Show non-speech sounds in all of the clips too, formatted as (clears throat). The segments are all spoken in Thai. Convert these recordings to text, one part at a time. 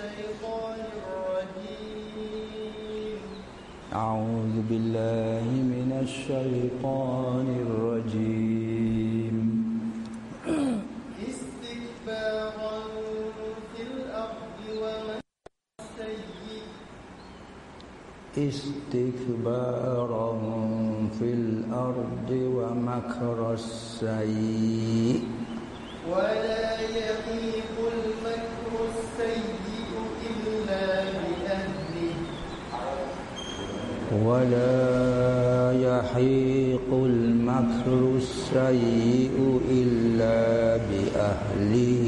الشيطان الرجيم. أعوذ بالله من الشيطان الرجيم. استكبارا في الأرض ومن السيء. استكبارا في الأرض ومكر السيء. ولا يحيق المكر السيء إلا بأهله ولا يحيق المكر السيء إلا بأهله.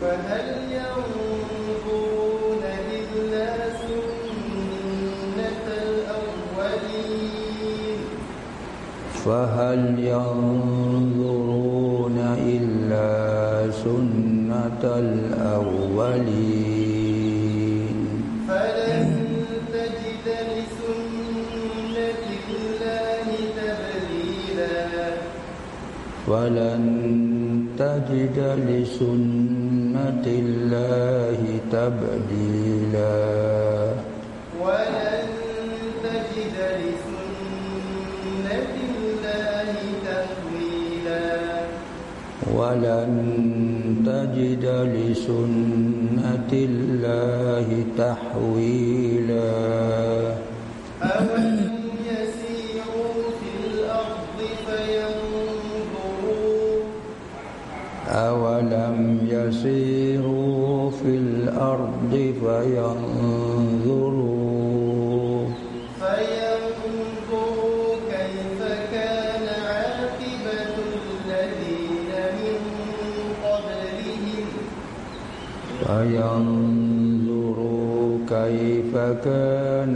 فهل ينظرون إلا سنة الأولين؟ فهل ينظرون إلا سنة الأولين ولن تجد لسنة الله تبديلا. ولن تجد لسنة الله تحويلا ولن تجد لسنة الله تحويلا. فينظروا فينظروا كيف كان عاقبة الذين من قبلهم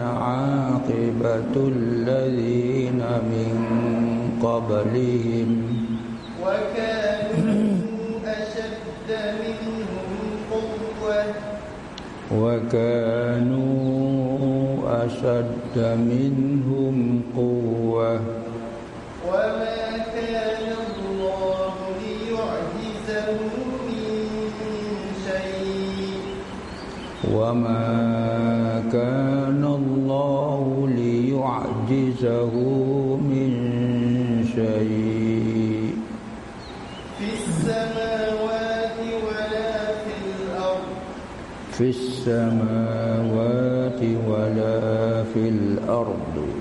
عاقبة الذين من قبلهم وكانوا أشد منهم قوة وكانوا أشد منهم قوة. وما كان الله ليعجزه من شيء. وما كان الله ليعجزه من شيء. في السماوات ولا في الأرض. في السماوات في الأرض.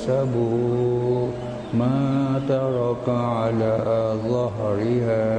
كسبوا ما ترك على ظهرها.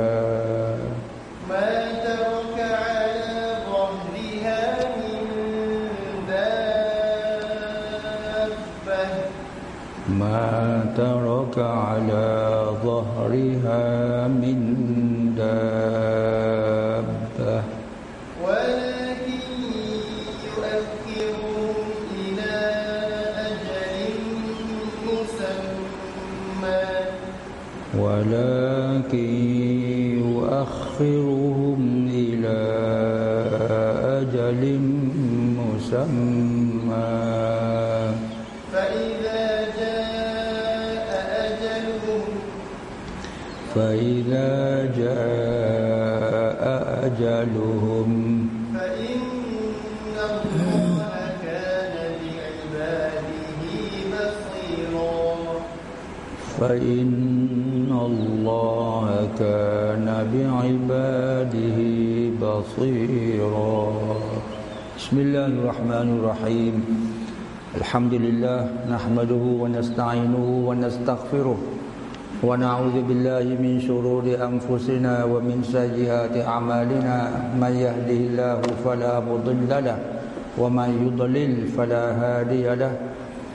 فإن الله كان بعباده بصيرا. بسم الله الرحمن الرحيم. الحمد لله نحمده ونستعينه ونستغفره ونعوذ بالله من شرور أنفسنا ومن سيئات أعمالنا. من يهده الله فلا مضل له ومن يضلل فلا هادي له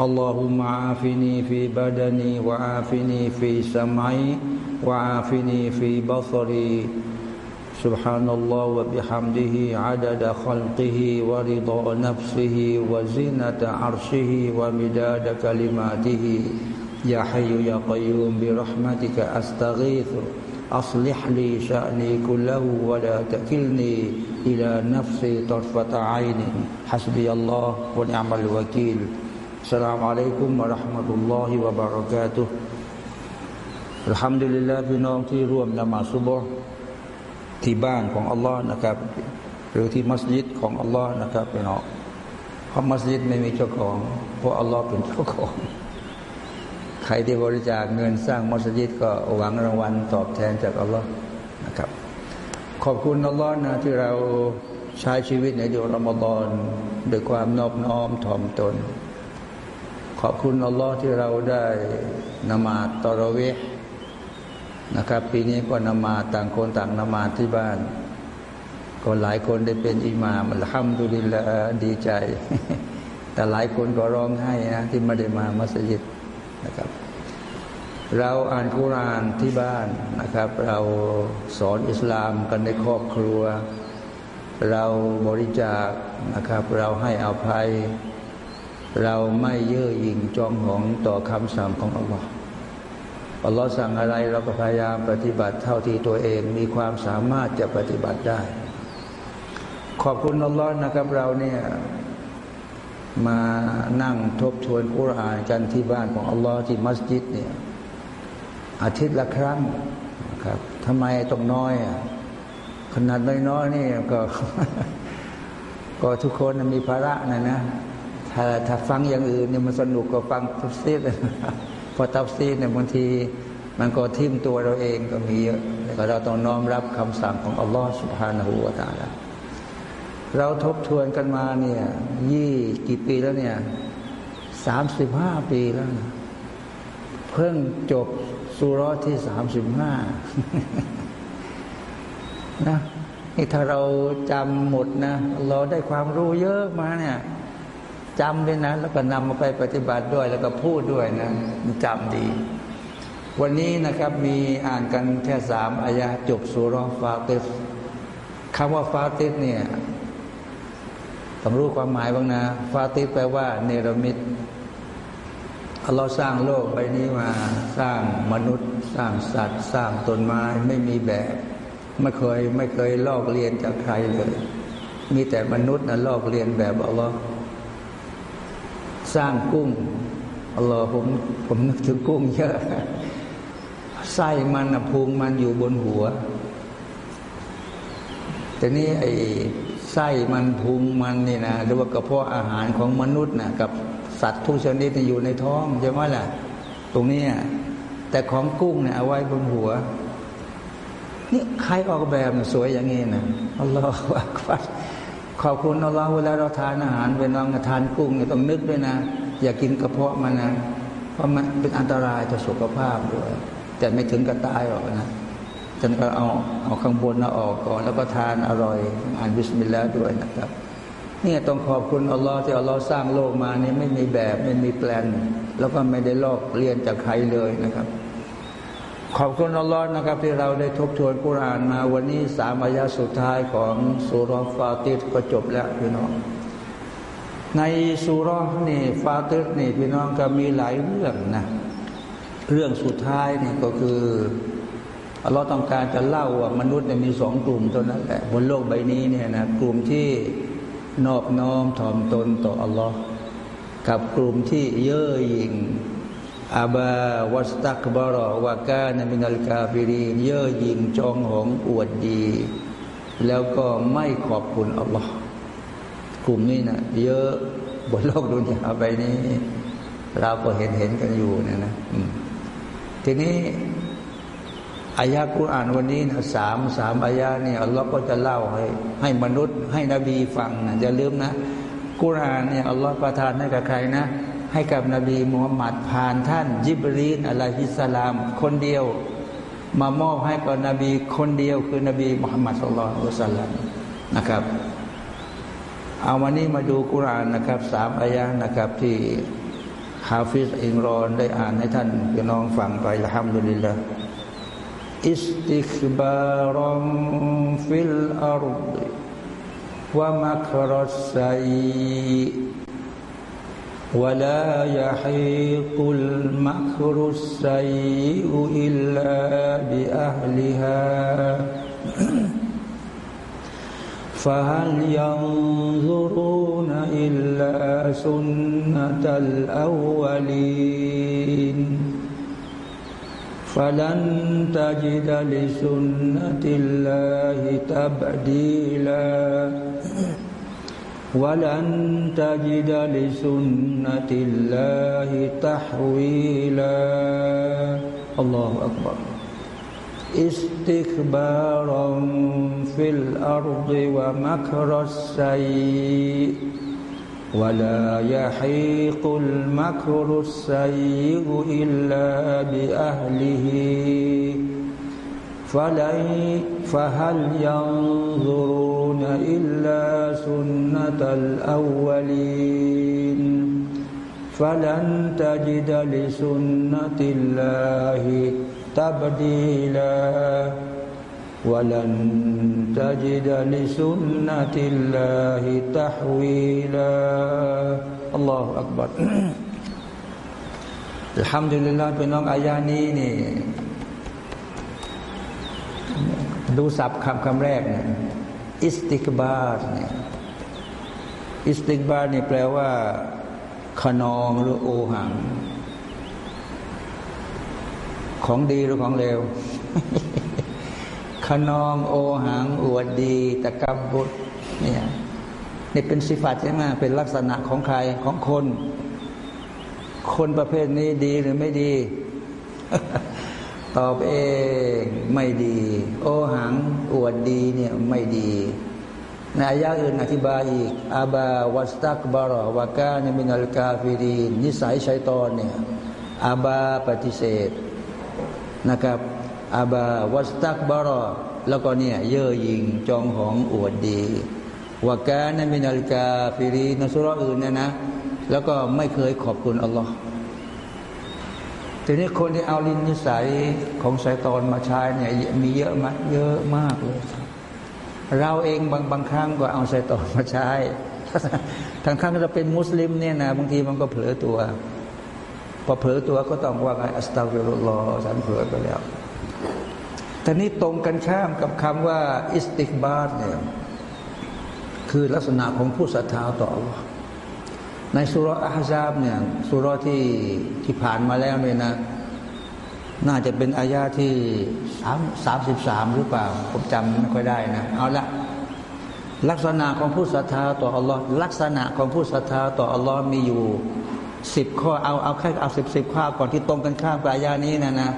اللهم عافني في بدني وعافني في سمعي وعافني في بصري. سبحان الله وبحمده عدد خلقه ورضا نفسه وزنة عرشه ومداد كلماته. يا حي يا قيوم برحمتك أستغيث. أصلح لي شأني كله ولا تكلني إلى نفسي طرفة عين. حسبي الله ونعم الوكيل. السلام عليكم ورحمة الله وبركاته الحمد لله พี่น้องที่ร่วมนมาสุบฮ์ที่บ้านของอัลลอฮ์นะครับ หรือที่มัสยิดของอัลลอฮ์นะครับพี่น้องเพราะมัสยิดไม่มีเจ้าของ เพราะอัลลอฮ์เป็นเจ้าของ ใครที่บริจาคเงินสร้างมัสยิดก็หวังรางวัลตอบแทนจากอัลลอฮ์นะครับ ขอบคุณอัลลอฮ์นะที่เราใช้ชีวิตในเดือนรอมฎอนด้วยความนอบน้อมถ่อมตน ขอบคุณอัลลอฮ์ที่เราได้นมาตอรเวหนะครับ ปีนี้ก็นมาต่างคนต่างนมาที่บ้าน ก็หลายคนได้เป็นอิหมามอัลฮัมดุลิลละดีใจ แต่หลายคนก็ร้องไห้นะที่ไม่ได้มามัสยิดนะครับ เราอ่านคุรานที่บ้านนะครับ เราสอนอิสลามกันในครอบครัว เราบริจาคนะครับ เราให้อภัย เราไม่เย่อหยิ่งจองหองต่อคำสั่งของอัลลอฮ์อัลลอฮ์สั่งอะไรเราก็พยายามปฏิบัติเท่าที่ตัวเองมีความสามารถจะปฏิบัติได้ ขอบคุณอัลลอฮ์นะครับเราเนี่ยมานั่งทบทวนกุรอานกันที่บ้านของอัลลอฮ์ที่มัสยิดเนี่ยอาทิตย์ละครั้งนะครับทำไมต้องน้อยอะขนาดน้อยๆนี่ก็ ก็ทุกคนมีภาระนะนะ ถ้าถ้าฟังอย่างอื่นเนี่ยมันสนุกกว่าฟังทุกซีดพอตับซีดเนี่ยบางทีมันก็ทิ่มตัวเราเองก็มีเยอะแต่เราต้องน้อมรับคำสั่งของอัลลอฮ์สุบฮานาหูวาตาละเราทบทวนกันมาเนี่ยยี่กี่ปีแล้วเนี่ยสามสิบห้าปีแล้วนะเพิ่งจบสุรที่สามสิบห้านะนี่ถ้าเราจำหมดนะ เราได้ความรู้เยอะมาเนี่ย จำด้วยนะ แล้วก็นำมาไปปฏิบัติด้วย แล้วก็พูดด้วยนะจำดี วันนี้นะครับมีอ่านกันแค่สามอายะจบสุรฟาติฟคำว่าฟาติฟเนี่ยต้องรู้ความหมายบ้างนะ ฟาติฟแปลว่า เนรมิตเราสร้างโลกใบนี้มาสร้างมนุษย์ สร้างสัตว์ สร้างต้นไม้ไม่มีแบบ ไม่เคยไม่เคยลอกเรียนจากใครเลย มีแต่มนุษย์นะลอกเรียนแบบอัลลอฮ์ สร้างกุ้งอัลลอฮ์ผมผมนึกถึงกุ้งเยอะไส้มันนะพุงมันอยู่บนหัว แต่นี่ไอ้ไส้มันพุงมันนี่นะหรือว่ากระเพาะอาหารของมนุษย์นะกับสัตว์ทุกชนิดอยู่ในท้องใช่ไหมล่ะ ตรงนี้แต่ของกุ้งเนี่ยเอาไว้บนหัว นี่ใครออกแบบสวยอย่างนี้นะอัลลอฮฺอักบัร ขอบคุณอัลลอฮฺเวลาเราทานอาหารเป็นน้องทานกุ้งเนี่ยต้องนึกด้วยนะ อย่ากินกระเพาะมันนะ เพราะมันเป็นอันตรายต่อสุขภาพด้วย แต่ไม่ถึงกับตายหรอกนะฉันก็เอาเอาข้างบนเอาออกก่อนแล้วก็ทานอร่อยอ่านบิสมิลลาห์ด้วยนะครับนี่ต้องขอบคุณอัลลอฮ์ที่อัลลอฮ์สร้างโลกมานี่ไม่มีแบบไม่มีแปลน แล้วก็ไม่ได้ลอกเลียนจากใครเลยนะครับ ขอบคุณอัลลอฮ์นะครับที่เราได้ทบทวนกุรอานมาวันนี้สามอายะสุดท้ายของซูเราะฮ์ฟาฏิรก็จบแล้วพี่น้อง ในซูเราะฮ์นี่ฟาฏิรนี่พี่น้องก็มีหลายเรื่องนะเรื่องสุดท้ายนี่ก็คืออัลลอฮ์ต้องการจะเล่าว่ามนุษย์เนี่ยมีสองกลุ่มเท่านั้นแหละบนโลกใบนี้เนี่ยนะกลุ่มที่นอบน้อมถ่อมตนต่ออัลลอฮ์กับกลุ่มที่เย่อหยิ่ง อาบาวัสตักบารอวากานมินัลกาฟิรีนเย่อหยิ่งจองหองอวดดี แล้วก็ไม่ขอบคุณอัลลอฮ์กลุ่มนี้นะเยอะบนโลกดุนยาไปนี้ เราก็เห็นเห็นกันอยู่เนี่ยนะทีนี้อายะกุรอานวันนี้นะสามสามอายะเนี่ยอัลลอฮ์ก็จะเล่าให้ให้มนุษย์ ให้นบีฟังนะอย่าลืมนะกุรอานเนี่ยอัลลอฮ์ประทานให้กับใครนะ ให้กับนบีมูฮัมหมัดผ่านท่านยิบรีนอะลัยฮิสลาม คนเดียว มามอบให้กับนบีคนเดียว คือนบีมุฮัมมัดสุลลัลอุสลามนะครับเอาวันนี้มาดูกุรอานนะครับสามอายะนะครับที่ฮาฟิซอิมรอนได้อ่านให้ท่านพี่น้องฟังไปละالحمد لله استكبارا في الأرض ومكر السيئ ولا يحيق المكر السيئ إلا بأهله. فهل ينظرون إلا سنة الأولين؟ فلن تجد لسنة الله تبديلا. ولن تجد لسنة الله تحويلا. الله أكبر. استكبارا في الأرض ومكر السيء. ولا يحيق المكر السيء إلا بأهله. فلن فهل ينظرون إلا سنة الأولين فلن تجد لسنة الله تبديلاً ولن تجد لسنة الله تحويلا الله أكبر (clears throat) الحمد لله เป็นน้องอายานี้นี่ดูศัพท์คำคำแรกเนี่ย อิสติกบาร์เนี่ยอิสติกบาร์นี่แปลว่า ขนองหรือโอหัง ของดีหรือของเลวขนองโอหัง อวดดีตะกับบุตรเนี่ยนี่เป็นสิฟัตใช่ไหมเป็นลักษณะของใครของคน คนประเภทนี้ดีหรือไม่ดี ตอบเองไม่ดี โอหังอวดดีเนี่ยไม่ดีในอายะอื่นอธิบายอีกأبى واستكبر وكان من الكافرين นิสัยชัยตอนเนี่ยأبى ปฏิเสธนะครับأبى واستكبرแล้วก็เนี่ยเย่อหยิ่งจองหองอวดดีوكان من الكافرين ซูเราะฮ์อื่นเนี่ยนะ แล้วก็ไม่เคยขอบคุณอัลลอฮ์ ทีนี้คนที่เอาลินนิสัยของไซตอนมาใช้เนี่ยมีเยอะมากเยอะมากเลย เราเองบางบางครั้งก็เอาชัยตอนมาใช้ทั้งครั้งเราเป็นมุสลิมเนี่ยนะบางทีมันก็เผลอตัว พอเผลอตัวก็ต้องว่าไงأستغفر اللهฉันเผลอไปแล้วแต่นี้ตรงกันข้ามกับคำว่า استكبارเนี่ยคือลักษณะของผู้ศรัทธาต่อ ในซูเราะฮ์อะฮ์ซาบเนี่ยซูเราะฮ์ที่ที่ผ่านมาแล้วเนี่ยนะ น่าจะเป็นอายาที่สามสามสิบสามหรือเปล่า ผมจำไม่ค่อยได้นะ เอาละลักษณะของผู้ศรัทธาต่ออัลลอฮ์ลักษณะของผู้ศรัทธาต่ออัลลอฮ์มีอยู่สิบข้อเอาเอาแค่เอาสิบสิบข้อก่อนที่ตรงกันข้ามกับอายานี้นะนะ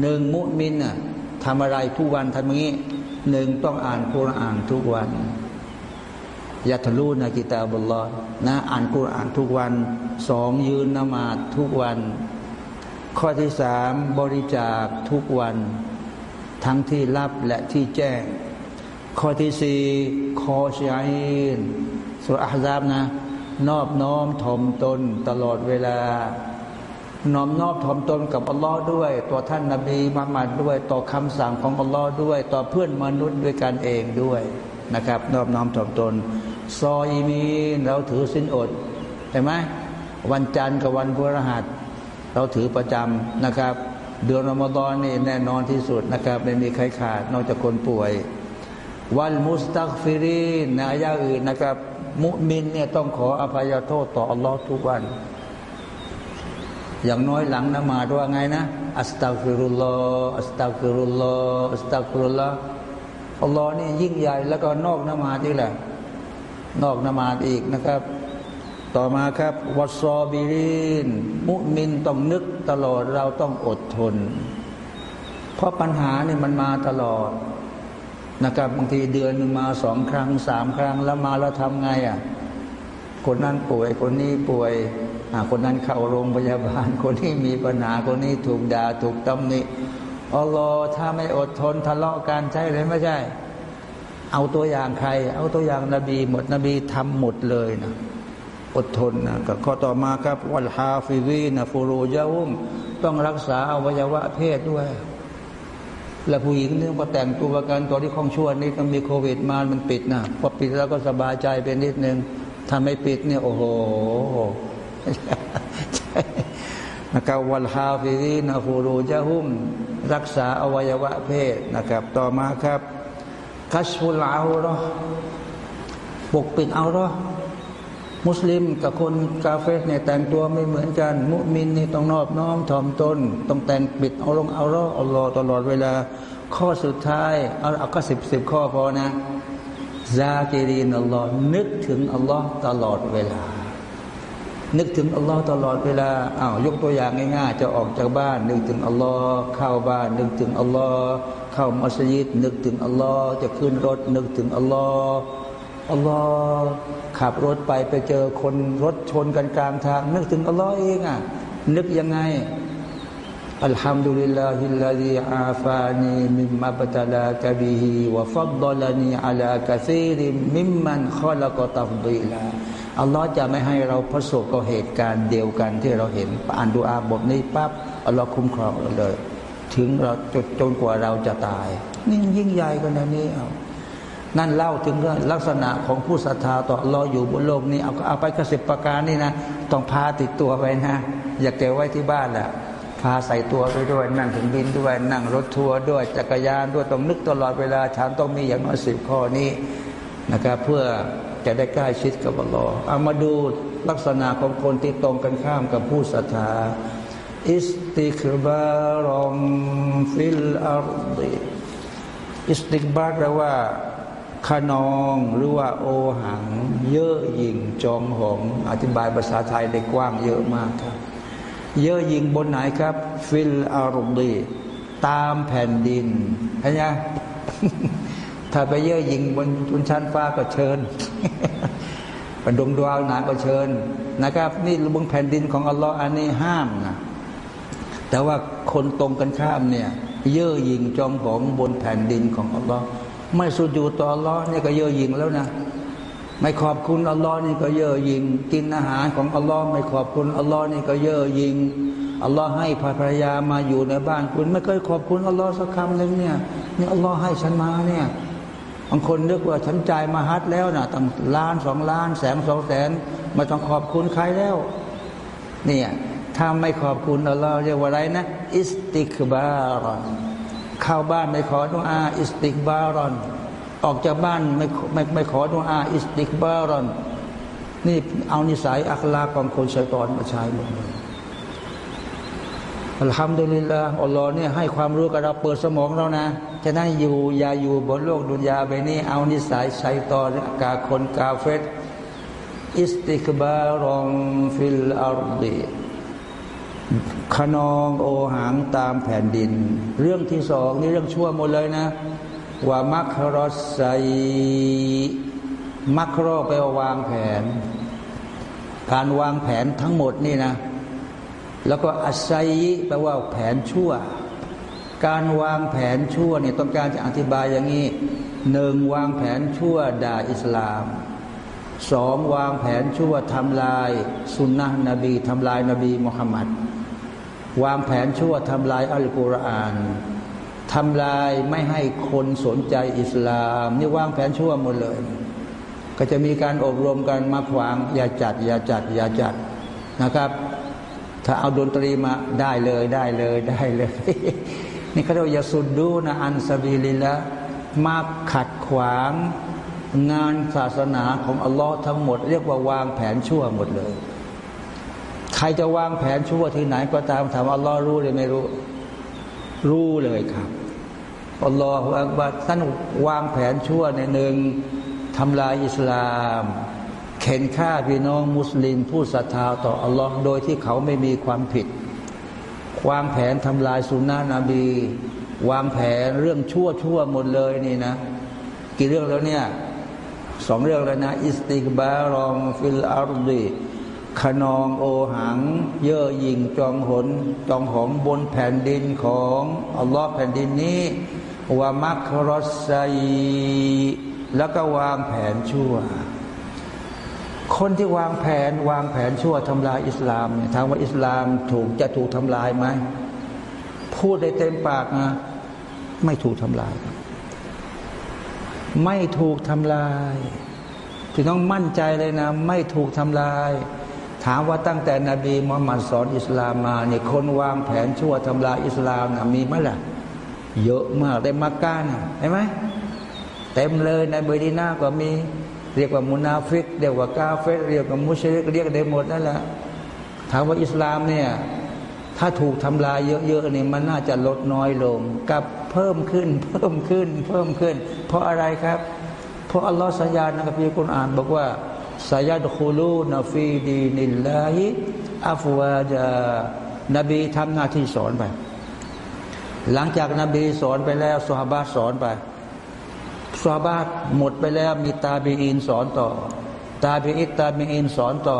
หนึ่งมุมินน่ะทำอะไรทุกวันทำอย่างนี้หนึ่งต้องอ่านคุรานทุกวัน ยาทะลุนะกิตาบุลลอนะอ่านคุรานทุกวันสองยืนนมาทุกวัน ข้อที่สามบริจาคทุกวัน ทั้งที่ลับและที่แจ้ง ข้อที่สี่คอชัยนสุอาซาบนะ นอบน้อมถ่อมตนตลอดเวลาน้อมนอบถ่อมตนกับอัลลอฮ์ด้วย ตัวท่านนาบีมุฮัมมัดด้วย ต่อคำสั่งของอัลลอฮ์ด้วย ต่อเพื่อนมนุษย์ด้วยกันเองด้วยนะครับ นอบน้อมถ่อมตน ซอยมีเราถือสินอดใช่ไหมวันจันทร์กับวันพฤหัส เราถือประจำนะครับ เดือนอมฎอนนี่แน่นอนที่สุดนะครับ ไม่มีใครขาดนอกจากคนป่วย วันมุสตักฟิรีนในอายะอื่นนะครับ มุมินเนี่ยต้องขออภัยโทษต่ออัลลอฮ์ทุกวัน อย่างน้อยหลังนมาดว่าไงนะอัสตัฟิรุลลออัสตัฟิรุลลออัสตัฟิรุลลออัลลอฮ์นี่ยิ่งใหญ่แล้วก็นอกนมาดนี่แหละ นอกนมาดอีกนะครับ ต่อมาครับวัสซอบิรินมุมินต้องนึกตลอดเราต้องอดทน เพราะปัญหาเนี่ยมันมาตลอดนะครับบางทีเดือนหนึ่งมาสองครั้งสามครั้งแล้วมาแล้วทำไงอะคนนั้นป่วยคนนี้ป่วยคนนั้นเข้าโรงพยาบาล คนนี้มีปัญหาคนนี้ถูกด่าถูกตำหนิอัลลอฮ์ถ้าไม่อดทนทะเลาะกันใช่หรือไม่ใช่ เอาตัวอย่างใคร เอาตัวอย่างนบีหมดนบีทำหมดเลยนะอดทนนะก็ข้อต่อมาครับวัลฮาฟิวีนะฟูรูยาอุมต้องรักษาอวัยวะเพศด้วย และผู้หญิงเนี่ยพอแต่งตัวกันตัวที่คล่องชั่วนี่ก็มีโควิดมามันปิดนะพอปิดแล้วก็สบายใจเป็นนิดนึงถ้าไม่ปิดเนี่ยโอ้โหนะครับวัลฮาฟิรีนะฟูรูจะหุ้มรักษาอวัยวะเพศนะครับ ต่อมาครับ คัชฟุลอาหรอปกปิดเอาหรอมุสลิมกับคนกาเฟสเนี่ยแต่งตัวไม่เหมือนกัน มุมินนี่ต้องนอบน้อมถ่อมตนต้องแต่งปิดเอาลงเอาล้ออัลลอฮ์ตลอดเวลา ข้อสุดท้ายเอาเอาก็สิบสิบข้อพอนะซากิรีนอัลลอฮ์นึกถึงอัลลอฮ์ตลอดเวลา นึกถึงอัลลอฮ์ตลอดเวลาอ้าวยกตัวอย่างง่าย ๆ จะออกจากบ้าน นึกถึงอัลลอฮ์เข้าบ้าน นึกถึงอัลลอฮ์ เข้ามัสยิดนึกถึงอัลลอฮ์จะขึ้นรถนึกถึงอัลลอฮ์อัลลอฮ์ขับรถไปไปเจอคนรถชนกันกลางทาง นึกถึงอัลลอฮ์เองอะนึกยังไงอัลฮัมดุลิลลาฮิลลาฮิอาฟานีมิมมาบตลากบิฮิวะฟัดดลานีอัลากะซีริมิมมันขอละกตัฟดีลาอัลลอฮ์จะไม่ให้เราประสบกับเหตุการณ์เดียวกันที่เราเห็นอ่านดูอาบทนี้ปั๊บอัลลอฮ์คุ้มครองเราเลย ถึงเราจนจนกว่าเราจะตาย นี่ยิ่งใหญ่กันนะนี่เอานั่นเล่าถึงลักษณะของผู้ศรัทธาต่อรออยู่บนโลกนี้เอาเอาไปกระสิบประการนี่นะต้องพาติดตัวไปนะอย่าเก็บไว้ที่บ้านแหละพาใส่ตัวไปด้วย นั่งเครื่องบินด้วย นั่งรถทัวร์ด้วยจักรยานด้วยต้องนึกตลอดเวลาฉันต้องมีอย่างน้อยสิบข้อนี้นะครับเพื่อจะได้ใกล้ชิดกับอัลลอฮ์เอามาดูลักษณะของคนที่ตรงกันข้ามกับผู้ศรัทธา استكبارا في الأرض استكبار แปลว่าคะนองหรือว่าโอหัง เยอะยิ่งจองหอง อธิบายภาษาไทยได้กว้างเยอะมากครับ เยอะยิ่งบนไหนครับ ฟิลอารมดีตามแผ่นดินเห็นไหมถ้าไปเยอะยิ่งบนบนชั้นฟ้าก็เชิญเป็นดวงดาวหนาก็เชิญนะครับ นี่บนแผ่นดินของอัลลอฮ์อันนี้ห้ามนะ แต่ว่าคนตรงกันข้ามเนี่ย เย่อหยิ่งจองหองบนแผ่นดินของอัลลอฮ์ไม่สุญูต่ออัลลอฮ์นี่ก็เย่อหยิ่งแล้วนะ ไม่ขอบคุณอัลลอฮ์นี่ก็เย่อหยิ่งกินอาหารของอัลลอฮ์ไม่ขอบคุณอัลลอฮ์นี่ก็เย่อหยิ่งอัลลอฮ์ให้ภรรยามาอยู่ในบ้านคุณ ไม่เคยขอบคุณอัลลอฮ์สักคำหนึ่งเนี่ยนี่อัลลอฮ์ให้ฉันมาเนี่ยบางคนนึกว่าฉันจ่ายมาฮัดแล้วนะตั้งล้านสองล้านแสนสองแสนไม่ต้องขอบคุณใครแล้ว เนี่ย ถ้าไม่ขอบคุณอัลลอฮ์เรียกว่าอะไรนะ استكبارا เข้าบ้านไม่ขอดุอา استكبارا ออกจากบ้านไม่ไม่ไม่ขอดุอา استكبارا นี่เอานิสัยأخلاقของคนชัยตอนมาใช้หมดเลยอัลฮัมดุลิลลาห์อัลลอฮ์เนี่ยให้ความรู้กับเราเปิดสมองเรานะ จะได้อยู่อย่าอยู่บนโลกดุนยาไปนี่เอานิสัยชัยตอนกาคนกาเฟตอิสติกบารองฟิลอาร์ดี ขนองโอหังตามแผ่นดิน เรื่องที่สองนี่เรื่องชั่วหมดเลยนะว่ามัครสไซมัครอไปวางแผน การวางแผนทั้งหมดนี่นะ แล้วก็السيئ แปลว่าแผนชั่ว การวางแผนชั่วเนี่ยต้องการจะอธิบายอย่างนี้หนึ่งวางแผนชั่วด่าอิสลามสองวางแผนชั่วทำลาย สุนนะนบีทำลายนบีมุฮัมมัด วางแผนชั่วทำลายอัลกุรอานทำลายไม่ให้คนสนใจอิสลาม นี่วางแผนชั่วหมดเลย ก็จะมีการอบรมกันมาขวางอย่าจัด อย่าจัด อย่าจัดนะครับ ถ้าเอาดนตรีมาได้เลยได้เลยได้เลย นี่เขาเรียกย่าสุดดูนะอันสบีลิละมาขัดขวางงานศาสนาของอัลลอฮ์ทั้งหมด เรียกว่าวางแผนชั่วหมดเลย ครจะวางแผนชั่วที่ไหนก็ตามถามอัลลอฮ์รู้หรือไม่รู้ รู้เลยครับอัลลอฮฺอักบัดท่านวางแผนชั่วในหนึ่งทำลายอิสลาม เข็นฆ่าพี่น้องมุสลิม ผู้ศรัทธาต่ออัลลอฮ์โดยที่เขาไม่มีความผิด วางแผนทำลายสุนนะนบี วางแผนเรื่องชั่วชั่วหมดเลยนี่นะ กี่เรื่องแล้วเนี่ยสองเรื่องแล้วนะ อิสติกบารองฟิลอาร์ดี ขนองโอหัง เย่อหยิ่งจองหนจองหองบนแผ่นดินของอัลลอฮ์แผ่นดินนี้ومكر السيئ แล้วก็วางแผนชั่ว คนที่วางแผนวางแผนชั่วทำลายอิสลามเนี่ยทางว่าอิสลามถูกจะถูกทำลายไหมพูดได้เต็มปากนะไม่ถูกทำลาย ไม่ถูกทำลายพี่ต้องมั่นใจเลยนะ ไม่ถูกทำลาย ถามว่าตั้งแต่นบีมุฮัมมัดสอนอิสลามมาเนี่ยคนวางแผนชั่วทำลายอิสลามนะมีไหมล่ะ เยอะมากในมักกะนะเห็นไหมเต็มเลยในเบดีนาก็มีเรียกว่ามุนาฟิกเรียกว่ากาเฟตเรียกว่ามุชริกเรียกได้หมดนั่นแหละถามว่าอิสลามเนี่ยถ้าถูกทำลายเยอะๆนี่มันน่าจะลดน้อยลงกับเพิ่มขึ้น เพิ่มขึ้น เพิ่มขึ้น เพราะอะไรครับ เพราะอัลลอฮฺสัญญาณนะครับพี่คุณอ่านบอกว่า สายดคูลูนฟีดีนิลลาฮิอัฟวาจานบีทำหน้าที่สอนไป หลังจากนบีสอนไปแล้วสุฮาบาสอนไปสุฮาบาหมดไปแล้วมีตาบีอินสอนต่อ تابع التابعين สอนต่อ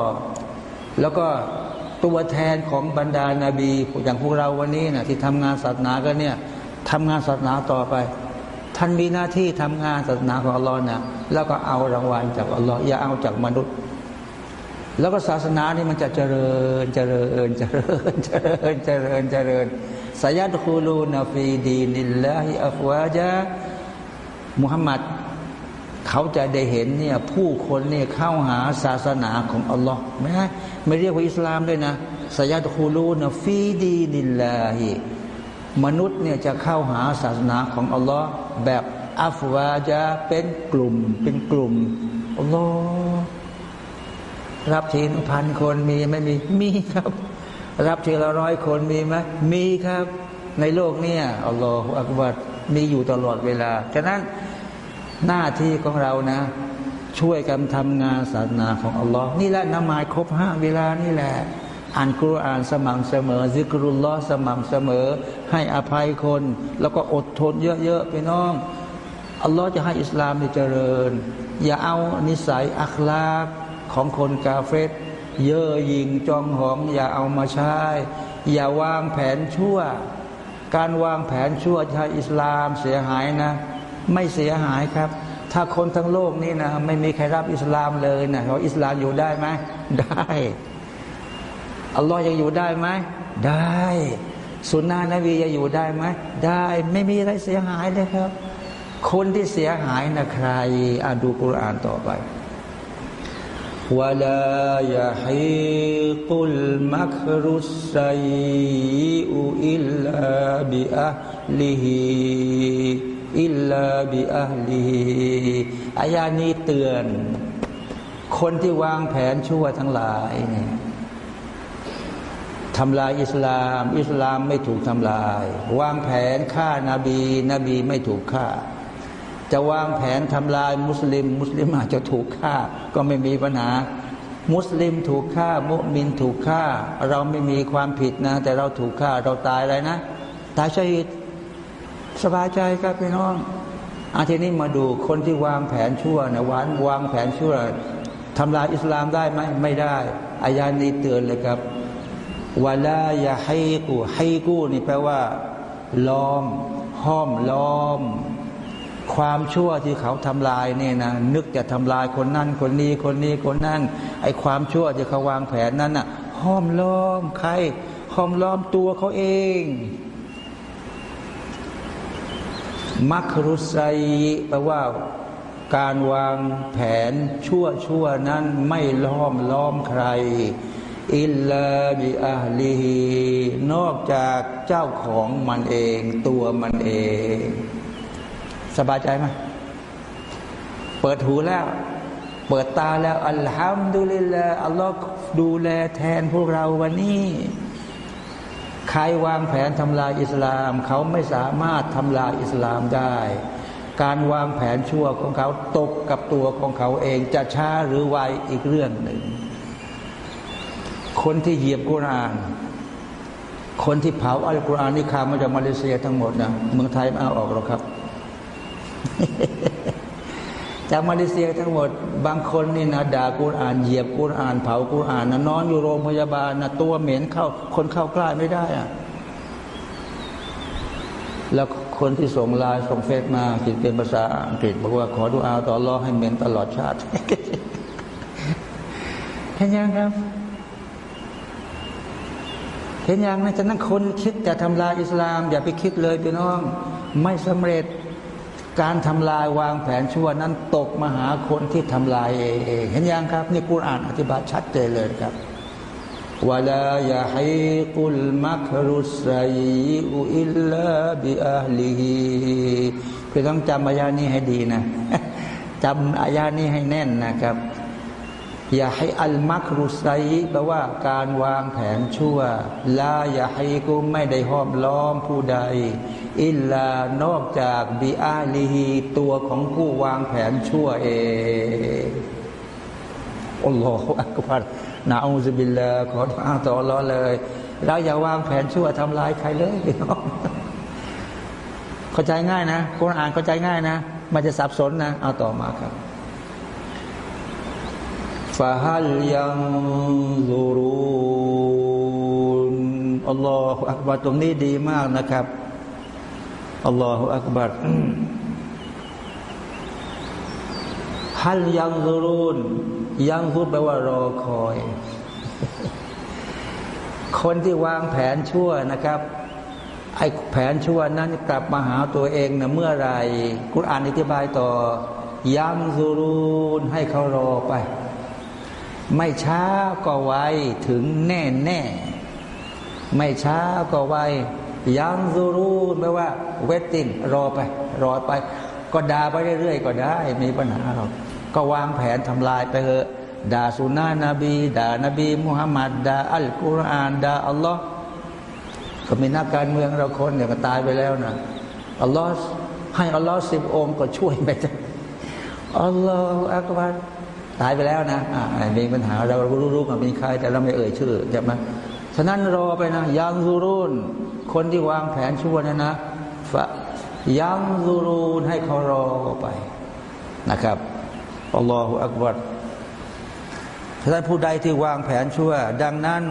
แล้วก็ตัวแทนของบรรดานบีอย่างพวกเราวันนี้นะที่ทำงานศาสนากันเนี่ยทำงานศาสนาต่อไป ท่านมีหน้าที่ทำงานศาสนาของอัลลอฮ์นะแล้วก็เอารางวัลจากอัลลอฮ์อย่าเอาจากมนุษย์ แล้วก็ศาสนานี่มันจะเจริญเจริญเจริญเจริญเจริญเจริญسيدخلون في دين الله أفواجاมุฮัมมัดเขาจะได้เห็นเนี่ยผู้คนเนี่ยเข้าหาศาสนาของอัลลอฮ์ไม่ไม่เรียกว่าอิสลามด้วยนะสยัดคูลูนฟีดีนิลลาฮิ มนุษย์เนี่ยจะเข้าหาศาสนาของอัลลอฮ์แบบอัฟวาจาเป็นกลุ่ม เป็นกลุ่มอัลลอฮ์รับทีนพันคนมีไม่มีมีครับ รับทีละร้อยคนมีไหมมีครับ ในโลกนี้อัลลอฮฺอักบัดมีอยู่ตลอดเวลาฉะนั้นหน้าที่ของเรานะ ช่วยกันทำงานศาสนาของอัลลอฮ์นี่แหละนมายครบห้าเวลานี่แหละ อ่านกุรอานสม่ำเสมอซิกรุลลอสม่ำเสมอ ให้อภัยคน แล้วก็อดทนเยอะๆพี่น้องอัลลอฮ์จะให้อิสลามเจริญ อย่าเอานิสัยอัคลากของคนกาเฟตเย่อหยิ่งจองหอง อย่าเอามาใช้ อย่าวางแผนชั่ว การวางแผนชั่วชาอิสลามเสียหายนะ ไม่เสียหายครับ ถ้าคนทั้งโลกนี่นะ ไม่มีใครรับอิสลามเลยนะเขาอิสลามอยู่ได้ไหมได้ อัลลอฮ์ยังอยู่ได้ไหมได้สุนนะนบียังอยู่ได้ไหมได้ไม่มีอะไรเสียหายเลยครับ คนที่เสียหายนะใครอ่านดูกุรอานต่อไปวลายะฮิกุลมักรุสัยอุอิลลาบิอัลิฮิอิลลาบิอัลฮิอายานี้เตือน คนที่วางแผนชั่วทั้งหลายเนี่ย ทำลายอิสลาม อิสลามไม่ถูกทำลาย วางแผนฆ่านบี นบีไม่ถูกฆ่า จะวางแผนทำลายมุสลิม มุสลิมอาจจะถูกฆ่า ก็ไม่มีปัญหา มุสลิมถูกฆ่า มุมินถูกฆ่า เราไม่มีความผิดนะ แต่เราถูกฆ่าเราตายอะไรนะ ตายชหิดสบายใจครับพี่น้องอาทีนี้มาดูคนที่วางแผนชั่วนะวานวางแผนชั่วทำลายอิสลามได้ไหมไม่ได้อายานี้เตือนเลยครับ วาลายาให้กูให้กูนี่แปลว่า ล้อม ห้อมล้อม ความชั่วที่เขาทำลายเนี่ยนะนึกจะทำลายคนนั้นคนนี้คนนี้คนนั้นไอ้ความชั่วที่เขาวางแผนนั้นน่ะ ห้อมล้อมใคร ห้อมล้อมตัวเขาเอง มัครุไซแปลว่าการวางแผนชั่วชั่วนั้นไม่ล้อมล้อมใคร อิลลาบิอาลีนอกจากเจ้าของมันเอง ตัวมันเอง สบายใจไหมเปิดหูแล้ว เปิดตาแล้ว อัลฮัมดุลิลลาอัลลอฮ์ดูแลแทนพวกเราวันนี้ใครวางแผนทำลายอิสลาม เขาไม่สามารถทำลายอิสลามได้ การวางแผนชั่วของเขาตกกับตัวของเขาเองจะช้าหรือไวอีกเรื่องหนึ่ง คนที่เหยียบกุราน คนที่เผาอัลกุรอานนี่คามาจากมาเลเซียทั้งหมดนะเมืองไทยไม่เอาออกหรอกครับจากมาเลเซียทั้งหมดบางคนนี่นะด่ากุรอานเหยียบกุรอานเผากุรอานนะนอนอยู่โรงพยาบาลนะตัวเหม็นเข้า คนเข้าใกล้ไม่ได้อะแล้วคนที่ส่งไลน์ส่งเฟซมาคิดเป็นภาษาอังกฤษ บอกว่าขอดูอาต่อรอให้เหม็นตลอดชาติเห็นยังครับ ห็นอยังนะฉะนั้นคนคิดจะทำลายอิสลาม อย่าไปคิดเลยพี่น้อง ไม่สำเร็จการทำลายวางแผนชั่วนั้นตกมาหาคนที่ทำลายเองเห็นยังครับ นี่กุรอานอธิบายชัดเจนเลยครับวลายาฮิกุลมักรุสัยอุอิลลาบิอัลีฮีพี่ต้องจำอายานี้ให้ดีนะจำอายานี้ให้แน่นนะครับ อย่าให้อัลมักรุไซแปลว่าการวางแผนชั่วลาอย่าให้กุไม่ได้ห้อมล้อมผู้ใด อิลลานอกจากบิอาลีฮีตัวของผู้วางแผนชั่วเองอัลลอฮฺอักบารนาอูซบิลลาขอทาต่อรอเลยเราอย่าวางแผนชั่วทำลายใครเลยพี่น้องเข้าใจง่ายนะคนอ่านเข้าใจง่ายนะ มันจะสับสนนะ เอาต่อมาครับ ฟาฮัลยังซูรุนอัลลอฮฺอักบารตรงนี้ดีมากนะครับอัลลอฮฺอักบารฮัลยังซูรุนยังพูดแปลว่ารอคอย คนที่วางแผนชั่วนะครับไอ้แผนชั่วนั้นกลับมาหาตัวเองนะเมื่อไรกุรอานอธิบายต่อยังซูรุนให้เขารอไป ไม่ช้าก็ไวถึงแน่แน่ไม่ช้าก็ไวยังซูรูนแปลว่าเวทติ้งรอไป รอไป ก็ด่าไปเรื่อยๆก็ได้มีปัญหาหรอกก็วางแผนทำลายไปเถอะด่าสุนานะบีด่านบีมุฮัมมัดด่าอัลกุรอานด่าอัลลอฮ์ก็มีนักการเมืองเราคนเนี่ยก็ตายไปแล้วนะอัลลอฮ์ให้อัลลอฮ์สิบองค์ก็ช่วยไปจ้ะอัลลอฮ์อักบาร ตายไปแล้วนะอ่ามีปัญหาเรารู้รู้ว่ามีใคร แต่เราไม่เอ่ยชื่อใช่ไหมฉะนั้นรอไปนะยังซูรุนคนที่วางแผนชั่วนะนะฟะยังซูรุนให้เขารอไปนะครับอัลลอฮฺอักบัรถ้าผู้ใดที่วางแผนชั่ว ดังนั้น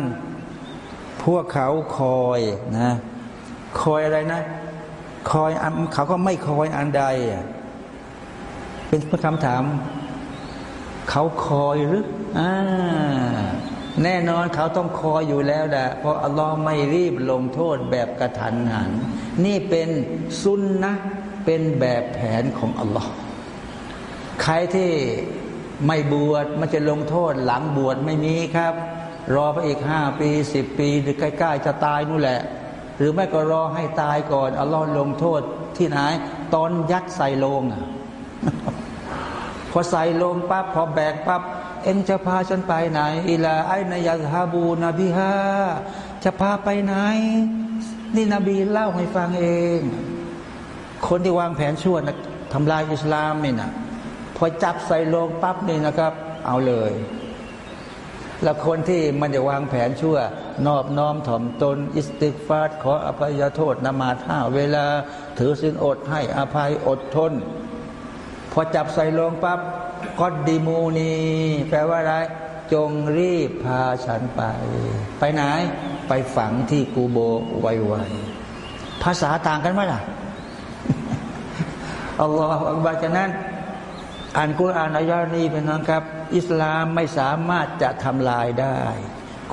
พวกเขาคอยนะคอยอะไรนะ คอยอันเขาก็ไม่คอยอันใด เป็นคำถาม เขาคอยหรืออ่าแน่นอนเขาต้องคอยอยู่แล้วแหละเพราะอัลลอฮ์ไม่รีบลงโทษแบบกระทันหัน นี่เป็นสุนนะเป็นแบบแผนของอัลลอฮ์ใครที่ไม่บวชมันจะลงโทษหลังบวชไม่มีครับ รอไปอีกห้าปีสิบปีหรือใกล้ๆจะตายนู่นแหละ หรือไม่ก็รอให้ตายก่อนอัลลอฮ์ลงโทษที่ไหนตอนยัดใส่โลงอะ พอใส่ลงปั๊บพอแบกปั๊บเอ็งจะพาฉันไปไหนอิลาไอนายาฮาบูนบีฮาจะพาไปไหน นี่นบีเล่าให้ฟังเอง คนที่วางแผนชั่วนะทำลายอิสลามนี่นะพอจับใส่ลงปั๊บนี่นะครับ เอาเลย แล้วคนที่มันจะวางแผนชั่ว นอบน้อมถ่อมตน อิสติกฟาดขออภัยโทษนมาท่าเวลา ถือสินอดให้อภัยอดทน อจับใส่ลงปั๊บกอดดีมูนีแปลว่าอะไร จงรีบพาฉันไป ไปไหน ไปฝังที่กูโบไวๆภาษาต่างกันไหมล่ะอัลลอฮฺอักบารฉะนั้น อ่านกุรอานอายานี้เป็นน้องครับ อิสลามไม่สามารถจะทำลายได้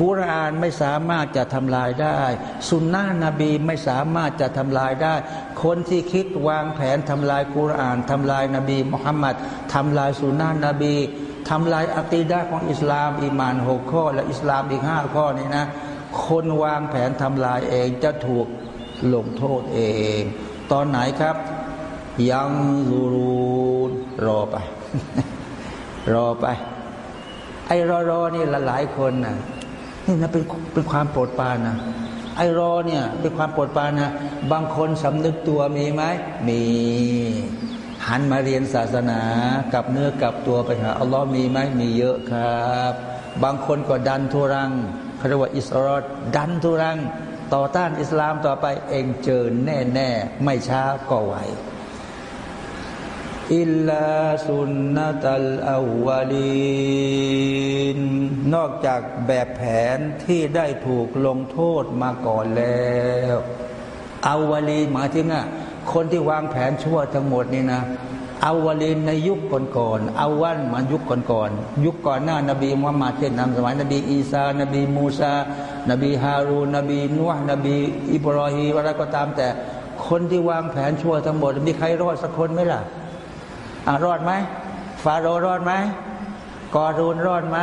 กุรานไม่สามารถจะทำลายได้ สุนนะนบีไม่สามารถจะทำลายได้ คนที่คิดวางแผนทำลายกุรานทำลายนบีมุฮัมมัดทำลายสุนนะนบีทำลายอัตีดาของอิสลามอิมานหกข้อ และอิสลามอีกห้าข้อนี้นะ คนวางแผนทำลายเองจะถูกลงโทษเอง ตอนไหนครับ ยังรูรอไป รอไป ไอ้รอรอนี่หลายคนนะ นี่นะเป็นเป็นความโปรดปรานนะไอรอเนี่ยเป็นความโปรดปรานนะบางคนสำนึกตัวมีไหมมีหันมาเรียนศาสนากับเนื้อกับตัวไปหาอัลลอฮ์มีไหมมีเยอะครับ บางคนก็ดันทุรังเขาเรียกว่าอิสรอดดันทุรัง ต่อต้านอิสลามต่อไปเองเจอแน่แน่ไม่ช้าก็ไหว อิลลาสุนนะตัลอาวลีนนอกจากแบบแผนที่ได้ถูกลงโทษมาก่อนแล้วอาวลีนหมายถึงอะคนที่วางแผนชั่วทั้งหมดนี่นะอาวลีนในยุคก่อนๆอาวันมายุคก่อนๆยุคก่อนหน้านบีมุฮัมมัดเช่นนำสมัยนบีอีสานบีมูซานบีฮารูนนบีนัวนบี อิบรอฮีอะไรก็ตามแต่คนที่วางแผนชั่วทั้งหมด มีใครรอดสักคนไหมล่ะ อรอดไหมฟาโรรอดไหมกอรูนรอดไหม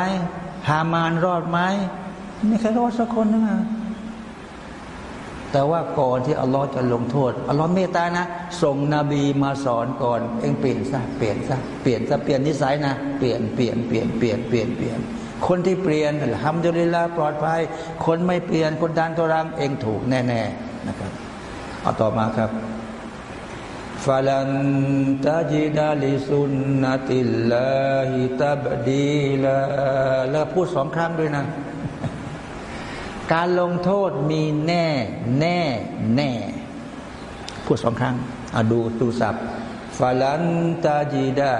ฮามานรอดไหมไม่ใครรอดสักคนนะแต่ว่าก่อนที่อัลลอฮ์จะลงโทษอัลลอฮ์เมตตานะ ส่งนบีมาสอนก่อน เองเปลี่ยนซะเปลี่ยนซะเปลี่ยนซะเปลี่ยนนิสัยนะเปลี่ยนเปลี่ยนเปลี่ยนเปลี่ยนเปลี่ยนเปลี่ยนคนที่เปลี่ยนทำดุลิลาปลอดภัย คนไม่เปลี่ยนคนดันตัวรังเองถูกแน่ ๆ นะครับ เอาต่อมาครับ ฟาลันตาจิดาลิสุนนติลลาฮิตับดีลาแล้วพูดสองครั้งด้วยนะ การลงโทษมีแน่ แน่ แน่ พูดสองครั้งอาดูดูสับฟาลันตาจีดา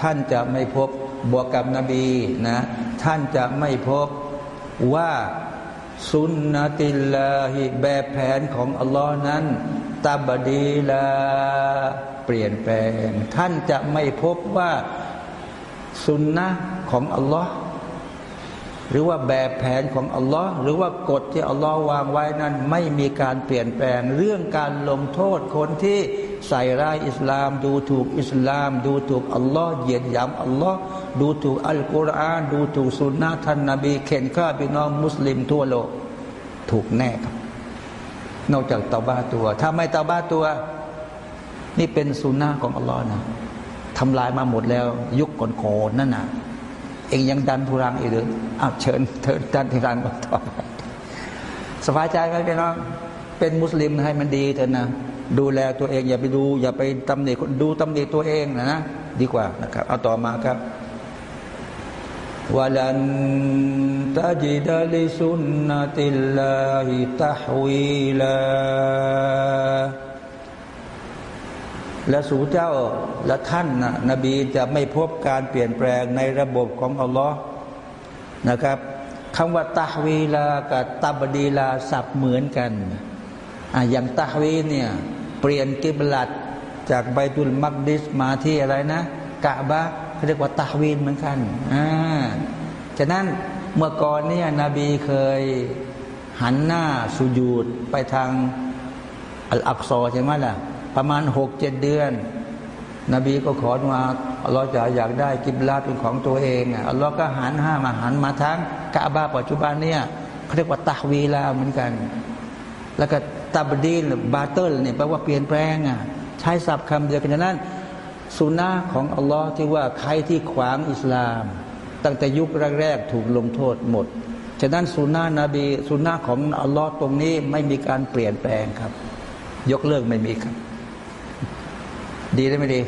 ท่านจะไม่พบบวกกับนบีนะ ท่านจะไม่พบว่าสุนนติลลาฮิแบบแผนของอัลลอฮ์นั้น ตาบดีลาเปลี่ยนแปลง ท่านจะไม่พบว่าสุนนะของอัลลอฮ์หรือว่าแบบแผนของอัลลอฮ์หรือว่ากฎที่อัลลอฮ์วางไว้นั้น ไม่มีการเปลี่ยนแปลง เรื่องการลงโทษคนที่ใส่ร้ายอิสลาม ดูถูกอิสลาม ดูถูกอัลลอฮ์เหยียดหยามอัลลอฮ์ดูถูกอัลกุรอาน ดูถูกสุนนะท่านนบีเข็นฆ่าพี่น้องมุสลิมทั่วโลกถูกแน่ครับ นอกจากเตาบ้าตัว ถ้าไม่เตาบ้าตัว นี่เป็นสุนนะของอัลลอฮ์นะทำลายมาหมดแล้ว ยุคก่อนๆนั่นน่ะเองยังดันทุรังอีกหรืออ้าวเชิญเถิดดันทุรังก่อนต่อสบายใจไหมพี่น้องเป็นมุสลิมให้มันดีเถอะนะดูแลตัวเองอย่าไปดู อย่าไปตำหนิดูตำหนิตัวเองนะนะดีกว่านะครับ เอาต่อมาครับ วลันตจิดลิสุนนติลลาฮิตะฮวีลาและสู่เจ้าและท่านนะนบีจะไม่พบการเปลี่ยนแปลงในระบบของอัลลอฮ์นะครับคำว่าตาวีลากับตาบดีลาสับเหมือนกันอ่าอย่างตาวีเนี่ยเปลี่ยนกิบลัดจากไบตุลมักดิสมาที่อะไรนะกะบะเขาเรียกว่าตาวีนเหมือนกันอ่า ฉะนั้นเมื่อก่อนเนี่ยนบีเคยหันหน้าสุญูดไปทางอัลอักซอใช่ไหมล่ะ ประมาณหกเจ็ดเดือน นบีก็ขอมาอัลลอฮ์จะอยากได้กิบลาเป็นของตัวเองอัลลอฮ์ก็หันห้ามาหันมาทั้งกะบาปัจจุบันเนี่ยเขาเรียกว่าตาวีลาเหมือนกัน แล้วก็ตับดีนบาเติลเนี่ยแปลว่าเปลี่ยนแปลงอะใช้ศัพท์คำเดียวกันนั้นสุนาของอัลลอฮ์ที่ว่าใครที่ขวางอิสลาม ตั้งแต่ยุคแรกๆถูกลงโทษหมด ฉะนั้นสุนานะนบีสุนาของอัลลอฮ์ตรงนี้ไม่มีการเปลี่ยนแปลงครับ ยกเลิกไม่มีครับ ดีได้ไม่ดี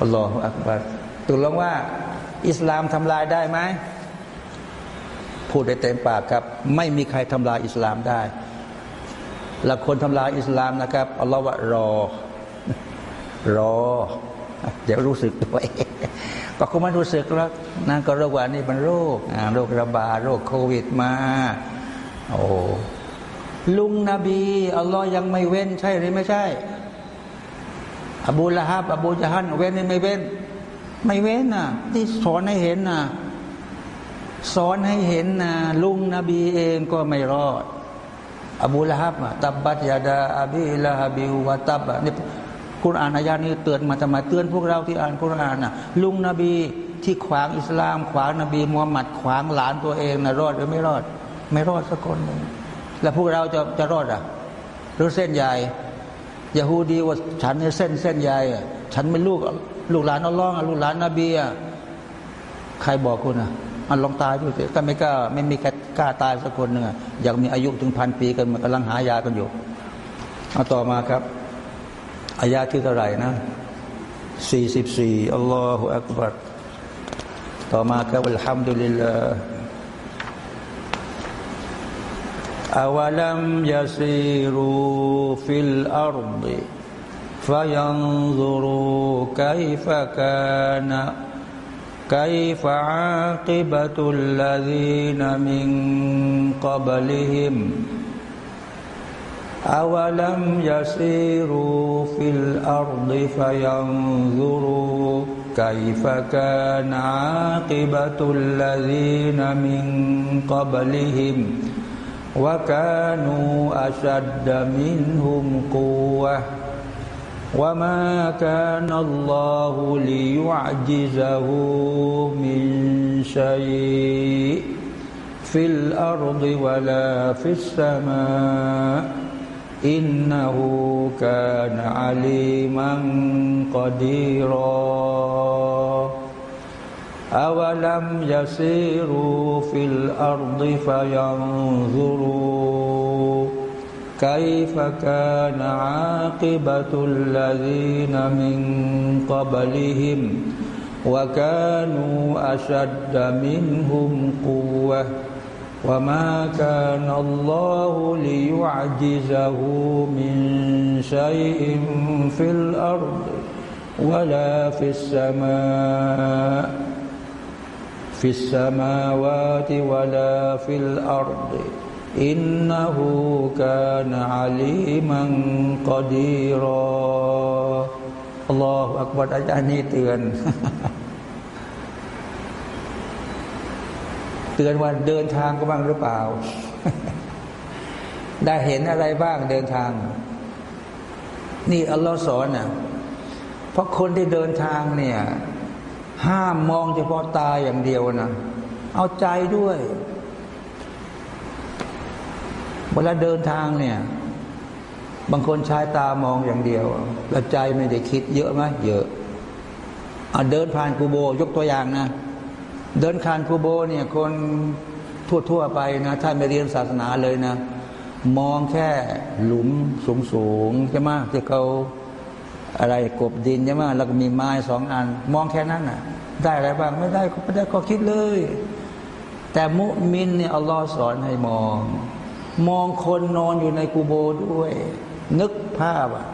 อัลลอฮฺอักบัรตุลงว่า อิสลามทำลายได้ไหมพูดได้เต็มปากครับ ไม่มีใครทำลายอิสลามได้ และคนทำลายอิสลามนะครับอัลลอฮฺว่ารอ รอ เดี๋ยวรู้สึกตัวเอง ก็คงไม่รู้สึกแล้วนั่นก็โรคว่านี่มันโรคโรคระบาดโรคโควิดมา โอ้ลุงนบีอัลลอฮ์ยังไม่เว้นใช่หรือไม่ใช่ อบูละฮับอบูจฮันเว้นไม่เว้น ไม่เว้นนะที่สอนให้เห็นนะสอนให้เห็นนะลุงนบีเองก็ไม่รอด อบูละฮับตับบัตยาดาอบีละฮับิวะตับนี่ คุณอ่านอายานี้เตือนมาจะมาเตือนพวกเราที่อ่านคุณอ่านนะลุงนบีที่ขวางอิสลาม ขวางนบีมูฮัมหมัดขวางหลานตัวเองนะรอดหรือไม่รอด ไม่รอดสักคนหนึ่งแล้วพวกเราจะจะรอดอะหรือเส้นใหญ่ยาฮูดีว่าฉันเนี่ยเส้นเส้นใหญ่ฉันเป็นลูกลูกหลานอัลลอฮ์ลูกหลานนบีอะใครบอกคุณอะมันลองตายดูสิก็ไม่กล้าไม่มีใครกล้าตายสักคนหนึ่งอยากมีอายุถึงพันปีกันมันกำลังหายากันอยู่เอาต่อมาครับ อายาที่เท่าไหร่นะสี่สิบสี่อัลลอฮฺอักบัรต่อมาครับอัลฮัมดุลิลลาห์ أولم يسيروا في الأرض فينظروا كيف كان كيف عاقبة الذين من قبلهم أولم يسيروا في الأرض فينظروا كيف كان عاقبة الذين من قبلهم وكانوا أشد منهم قوة وما كان الله ليعجزه من شيء في الأرض ولا في السماء إنه كان عليما قديرا. أولم يسيروا في الأرض فينظروا كيف كان عاقبة الذين من قبلهم وكانوا أشد منهم قوة. وما كان الله ليعجزه من شيء في الأرض ولا في السماء في السماوات ولا في الأرض إنه كان عليما قديرا الله أكبر อาจารย์นี่เตือน ตือนว่าเดินทางก็บ้างหรือเปล่า ได้เห็นอะไรบ้างเดินทาง นี่อัลลอฮ์สอนนะเพราะคนที่เดินทางเนี่ย ห้ามมองเฉพาะตาอย่างเดียวนะเอาใจด้วย เวลาเดินทางเนี่ย บางคนใช้ตามองอย่างเดียวแล้วใจไม่ได้คิดเยอะไหมเยอะเอาเดินผ่านกูโบยกตัวอย่างนะ เดินผ่านกูโบเนี่ยคนทั่วๆไปนะถ้าไม่เรียนศาสนาเลยนะ มองแค่หลุมสูงๆใช่ไหมที่เขาอะไรกบดินใช่ไหมแล้วก็มีไม้สองอัน มองแค่นั้นน่ะ ได้อะไรบ้างไม่ได้ก็ไม่ได้ก็คิดเลย แต่มุมินเนี่ยอัลลอฮ์สอนให้มอง มองคนนอนอยู่ในกูโบด้วย นึกภาพอะ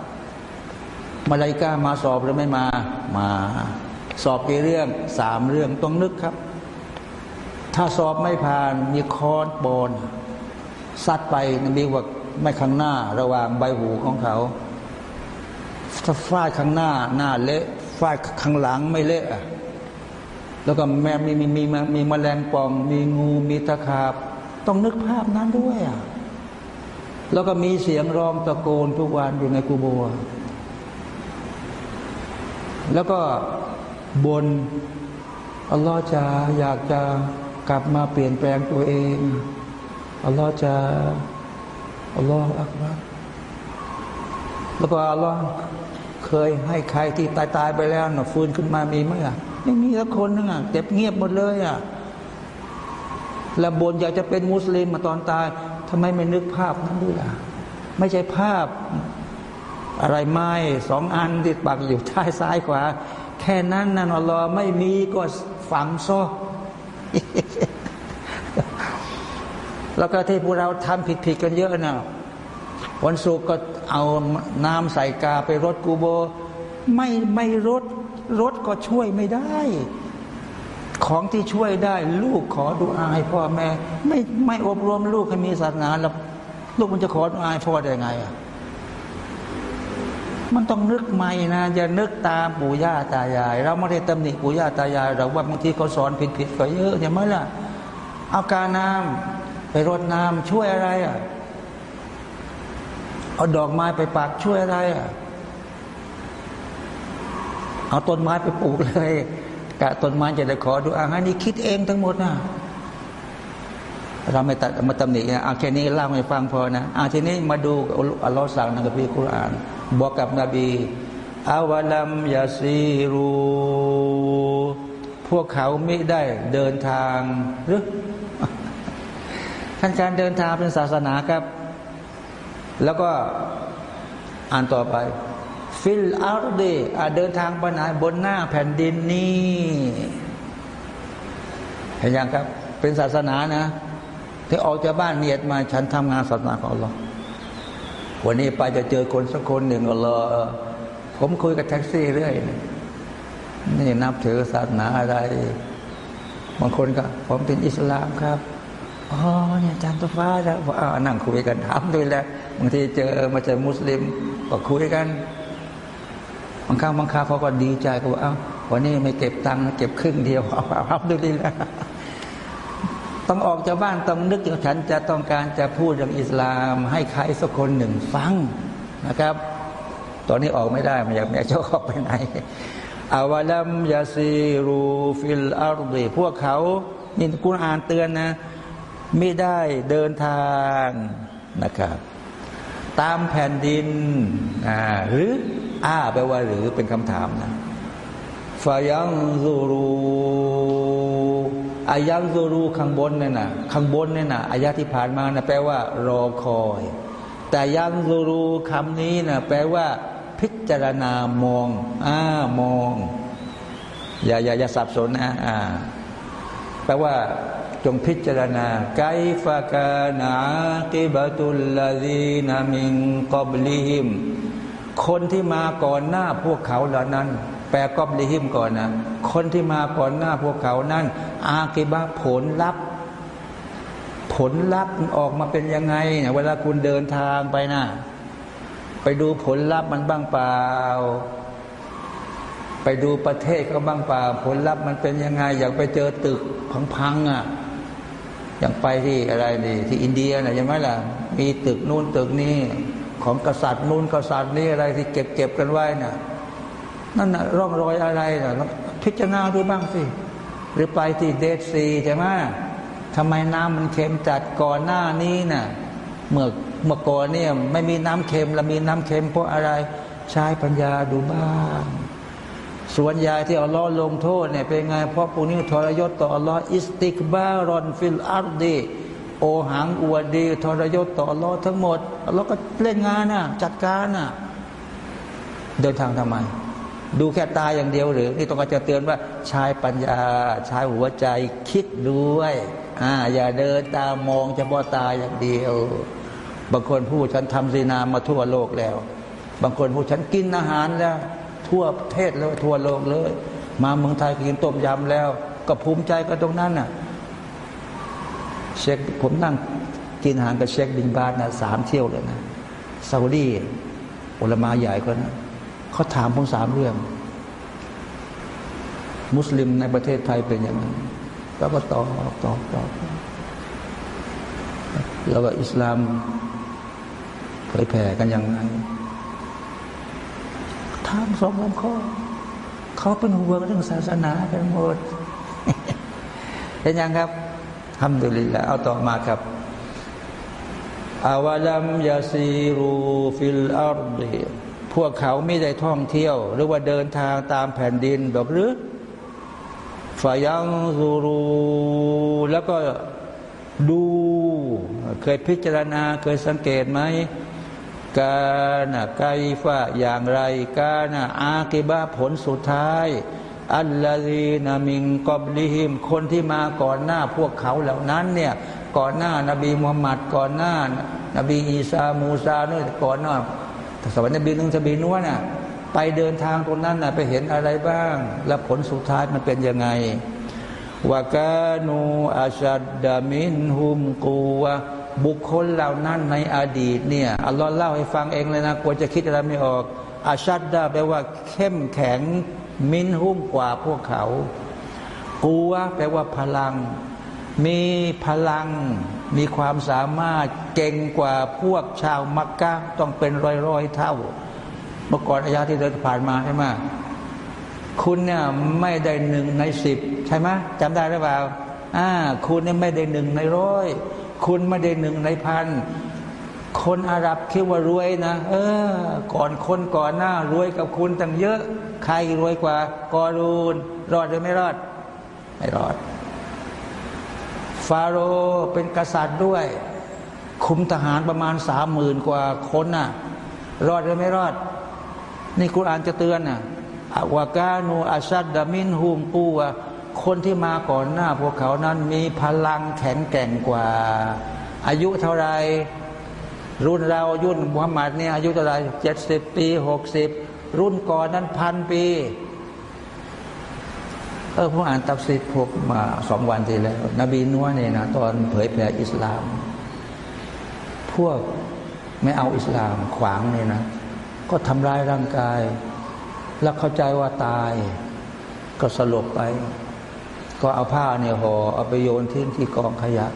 มาลายกามาสอบหรือไม่มา มา สอบกี่เรื่องสามเรื่องต้องนึกครับ ถ้าสอบไม่ผ่านมีคอนบอลซัดไปนบีว่าไม่ข้างหน้า ระหว่างใบหูของเขาถ้าฟาดข้างหน้าหน้าเละฟาดข้างหลังไม่เละแล้วก็แม่มีมีมีมีแมลงป่อง มีงูมีตะขาบ ต้องนึกภาพนั้นด้วยอะแล้วก็มีเสียงร้องตะโกนทุกวันอยู่ในกูโบแล้วก็บนอัลลอฮ์จะอยากจะ กลับมาเปลี่ยนแปลงตัวเองอัลลอฮ์จะอัลลอฮ์อักบารแล้วก็อัลลอฮ์เคยให้ใครที่ตายตายไปแล้วนะฟื้นขึ้นมามีไหมอะไม่มีสักคนนึงอะเจ็บเงียบหมดเลยอะแล้วบนอยากจะเป็นมุสลิมมาตอนตายทำไมไม่นึกภาพนั้นด้วยล่ะ ไม่ใช่ภาพ อะไรไม้สองอันติดปักอยู่ท้ายซ้ายขวา แค่นั้นนั่นอัลลอฮ์ไม่มีก็ฝังซอ แล้วก็ที่พวกเราทำผิดๆกันเยอะนะวันศุกร์ก็เอาน้ำใส่กาไปรดกูโบ ไม่ไม่รดรดก็ช่วยไม่ได้ ของที่ช่วยได้ ลูกขอดูอาให้พ่อแม่ ไม่ไม่อบรมลูกให้มีศาสนาแล้วลูกมันจะขอดูอาให้พ่อได้ไงอะ มันต้องนึกใหม่นะอย่านึกตามปู่ย่าตายาย เราไม่ได้ตำหนิปู่ย่าตายายเราว่าบางทีเขาสอนผิดๆก็เยอะใช่ไหมล่ะเอาการน้ำไปรดน้ำช่วยอะไรอะเอาดอกไม้ไปปักช่วยอะไรอะเอาต้นไม้ไปปลูกเลยกะต้นไม้จะได้ขอดูอาหารนี่คิดเองทั้งหมดนะเราไม่ตัดมาตำหนินะเอาแค่นี้เล่าให้ฟังพอนะอาทีนี้มาดูอัลลอฮ์สั่งในกัมภีร์คุราน บอกกับนบีอาวลัมยาซีรูพวกเขาไม่ได้เดินทางหรือท่านการเดินทางเป็นศาสนาครับ แล้วก็อ่านต่อไป في الأرض เดินทางไปไหนบนหน้าแผ่นดินนี้เห็นยังครับ เป็นศาสนานะ ที่ออกจากบ้านเนียดมาฉันทำงานศาสนาของเรา วันนี้ไปจะเจอคนสักคนหนึ่งอัลอผมคุยกับแท็กซี่เรื่อยนี่นับถือศาสนาอะไร บางคนก็ ผมเป็นอิสลามครับอ๋อเนี่ยจารย์ตุฟ้าแล้วว่านั่งคุยกันถามด้วยแหละบางทีเจอมาเจอมุสลิมก็คุยกันบางครั้งบางคราเขาก็ดีใจก็ว่าอ้าวันนี้ไม่เก็บตังค์เก็บครึ่งเดียวเอาเอาดูดีแล้ว ต้องออกจากบ้านต้องนึกถึงฉันจะต้องการจะพูดเรื่องอิสลาม ให้ใครสักคนหนึ่งฟังนะครับ ตอนนี้ออกไม่ได้มันอยากแม่เจ้าออกไปไหนأولم يسيروا في الأرض พวกเขานี่กุณอ่านเตือนนะ ไม่ได้เดินทางนะครับ ตามแผ่นดินอ่าหรืออ้าแปลว่าหรือเป็นคำถามนะฟายังซูรู อายังซูรูข้างบนเนี่ยนะข้างบนเนี่ยนะอายะที่ผ่านมานะแปลว่า รอคอย แต่ยังซูรูคำนี้นะแปลว่า พิจารณามองอ่ามอง อย่าอย่าอย่าสับสนนะอ่าแปลว่าจงพิจารณาไกฟากานาติบตุลลาดีนามิงกอบลิฮิม คนที่มาก่อนหน้าพวกเขาเหล่านั้น แปลกอบลิฮิมก่อนนะคนที่มาก่อนหน้าพวกเขานั่น อากิบะผลลัพธ์ผลลัพธ์มันออกมาเป็นยังไงเนี่ยเวลาคุณเดินทางไปนะไปดูผลลัพธ์มันบ้างเปล่า ไปดูประเทศเขาบ้างเปล่า ผลลัพธ์มันเป็นยังไง อยากไปเจอตึกพังๆอะอย่างไปที่อะไรนี่ที่อินเดียนะใช่ไหมล่ะ มีตึกนู่นตึกนี้ของกษัตริย์นู่นกษัตริย์นี้อะไรที่เก็บเก็บกันไว้น่ะ นั่นนะร่องรอยอะไรนะพิจารณาดูบ้างสิ หรือไปที่เดซีใช่ไหมทำไมน้ำมันเค็มจัดก่อนหน้านี้นะ่ะเมื่อเมื่อก่อนเนี่ยไม่มีน้ำเค็มแล้วมีน้ำเค็มเพราะอะไรใช้ปัญญาดูบ้างสุนนะฮ์ที่อัลลอฮ์ลงโทษเนี่ยเป็นไง เพราะพวกนี้ทรยศต่ออัลลอฮ์استكبارا في الأرض โอหังอวดดี ทรยศต่ออัลลอฮ์ทั้งหมดอัลลอฮ์ก็เล่นงานน่ะจัดการน่ะเดินทางทำไม ดูแค่ตาอย่างเดียวหรือ นี่ต้องการจะเตือนว่าใช้ปัญญาใช้หัวใจคิดด้วยอ่าอย่าเดินตามองเฉพาะตาอย่างเดียว บางคนพูดฉันทำซีนามาทั่วโลกแล้ว บางคนพูดฉันกินอาหารแล้ว ทั่วประเทศเลยทั่วโลกเลย มาเมืองไทยกินต้มยำแล้ว ก็ภูมิใจกับตรงนั้นน่ะเช็คผมนั่งกินอาหารกับเช็คบินบาทนะสามเที่ยวเลยนะซาอุดีอุลมาใหญ่คนนะ เขาถามผมสามเรื่อง มุสลิมในประเทศไทยเป็นอย่างไรแล้วก็ตอบตอบตอบแล้วก็อิสลามเผยแผ่กันอย่างไรถามสองคำข้อเขาเป็นห่วงเรื่องศาสนากันหมดเห็นยังครับالحمد لله เอาต่อมาครับأولم يسيروا في الأرض พวกเขาไม่ได้ท่องเที่ยว หรือว่าเดินทางตามแผ่นดินบอกหรือฝายังซูรูแล้วก็ดู เคยพิจารณาเคยสังเกตไหมกาณไกฟะอย่างไรกาณอากิบะผลสุดท้าย อัลลาฮีนามิงกอบลิฮิม คนที่มาก่อนหน้าพวกเขาเหล่านั้นเนี่ยก่อนหน้านาบีมุฮัมมัดก่อนหน้า นบีอีสามูซาเนี่ยก่อนหน้า สวรรค์นบีนึงจะบีนัวน่ะไปเดินทางตรงนั้นน่ะไปเห็นอะไรบ้าง และผลสุดท้ายมันเป็นยังไงวากานูอาชัดดามินฮุมกูวะบุคคลเหล่านั้นในอดีตเนี่ยอัลลอฮ์เล่าให้ฟังเองเลยนะกลัวจะคิดอะไรไม่ออก อาชัดดาแปลว่าเข้มแข็งมินหุ้มกว่าพวกเขา กูวะแปลว่าพลัง มีพลังมีความสามารถเก่งกว่าพวกชาวมักกะต้องเป็นร้อยร้อยเท่า เมื่อก่อนอายาที่เดินผ่านมาใช่ไหมคุณเนี่ยไม่ได้หนึ่งในสิบใช่ไหมจำได้หรือเปล่าอ่าคุณเนี่ยไม่ได้หนึ่งในร้อยคุณไม่ได้หนึ่งในพันคนอาหรับคิดว่ารวยนะ เออ ก่อนคนก่อนหน้ารวยกับคุณตั้งเยอะ ใครรวยกว่ากอรูน รอดหรือไม่รอด ไม่รอด ฟาโรเป็นกษัตริย์ด้วย คุมทหารประมาณสามหมื่นกว่าคนน่ะ รอดหรือไม่รอด นี่คุณอ่านจะเตือนน่ะวากานูอาชัดดามินฮูมปูวคนที่มาก่อนหน้าพวกเขานั้นมีพลังแข็งแกร่งกว่า อายุเท่าไรรุ่นเรายุ่นมุฮัมมัดเนี่ยอายุเท่าไรเจ็ดสิบปีหกสิบรุ่นก่อนนั้นพันปี เออผมอ่านตับสิทพวกมาสองวันที่แล้วนบีนัวเนี่ยนะตอนเผยแผ่อิสลาม พวกไม่เอาอิสลามขวางเนี่ยนะ ก็ทำร้ายร่างกาย แล้วเข้าใจว่าตาย ก็สลบไป ก็เอาผ้าเนี่ยห่อเอาไปโยนทิ้งที่กองขยะ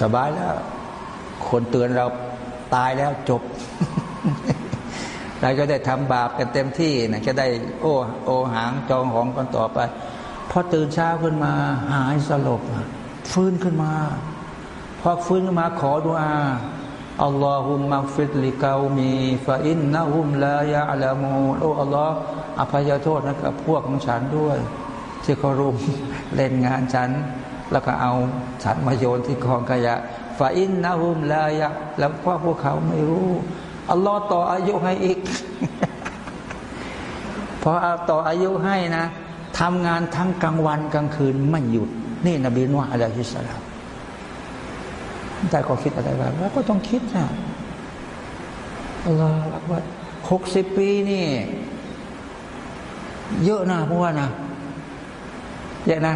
สบายแล้ว คนเตือนเราตายแล้วจบ เราจะได้ทำบาปกันเต็มที่นะจะได้โอ้โอหังจองหองกันต่อไปพอตื่นเช้าขึ้นมา หายสลบฟื้นขึ้นมาพอฟื้นขึ้นมาขอดุอาاللهم اغفر لقومي فإنهم لا يعلمون โอ้อัลลอฮ์อภัยโทษนะกับพวกของฉันด้วย ที่เขารุมเล่นงานฉัน แล้วก็เอาฉันมาโยนที่กองขยะฟาอินนะฮุมลายะ แล้วพราะพวกเขาไม่รู้ อัลลอฮ์ต่ออายุให้อีก พอเอาต่ออายุให้นะทำงานทั้งกลางวันกลางคืนไม่หยุด นี่นบีนุ่อะลัยฮิสสลามแต่ก็คิดอะไรบ้างแล้วก็ต้องคิดนะอัลลอฮฺอักบัดหกสิบปีนี่ เยอะนะพวกนะเยอะนะ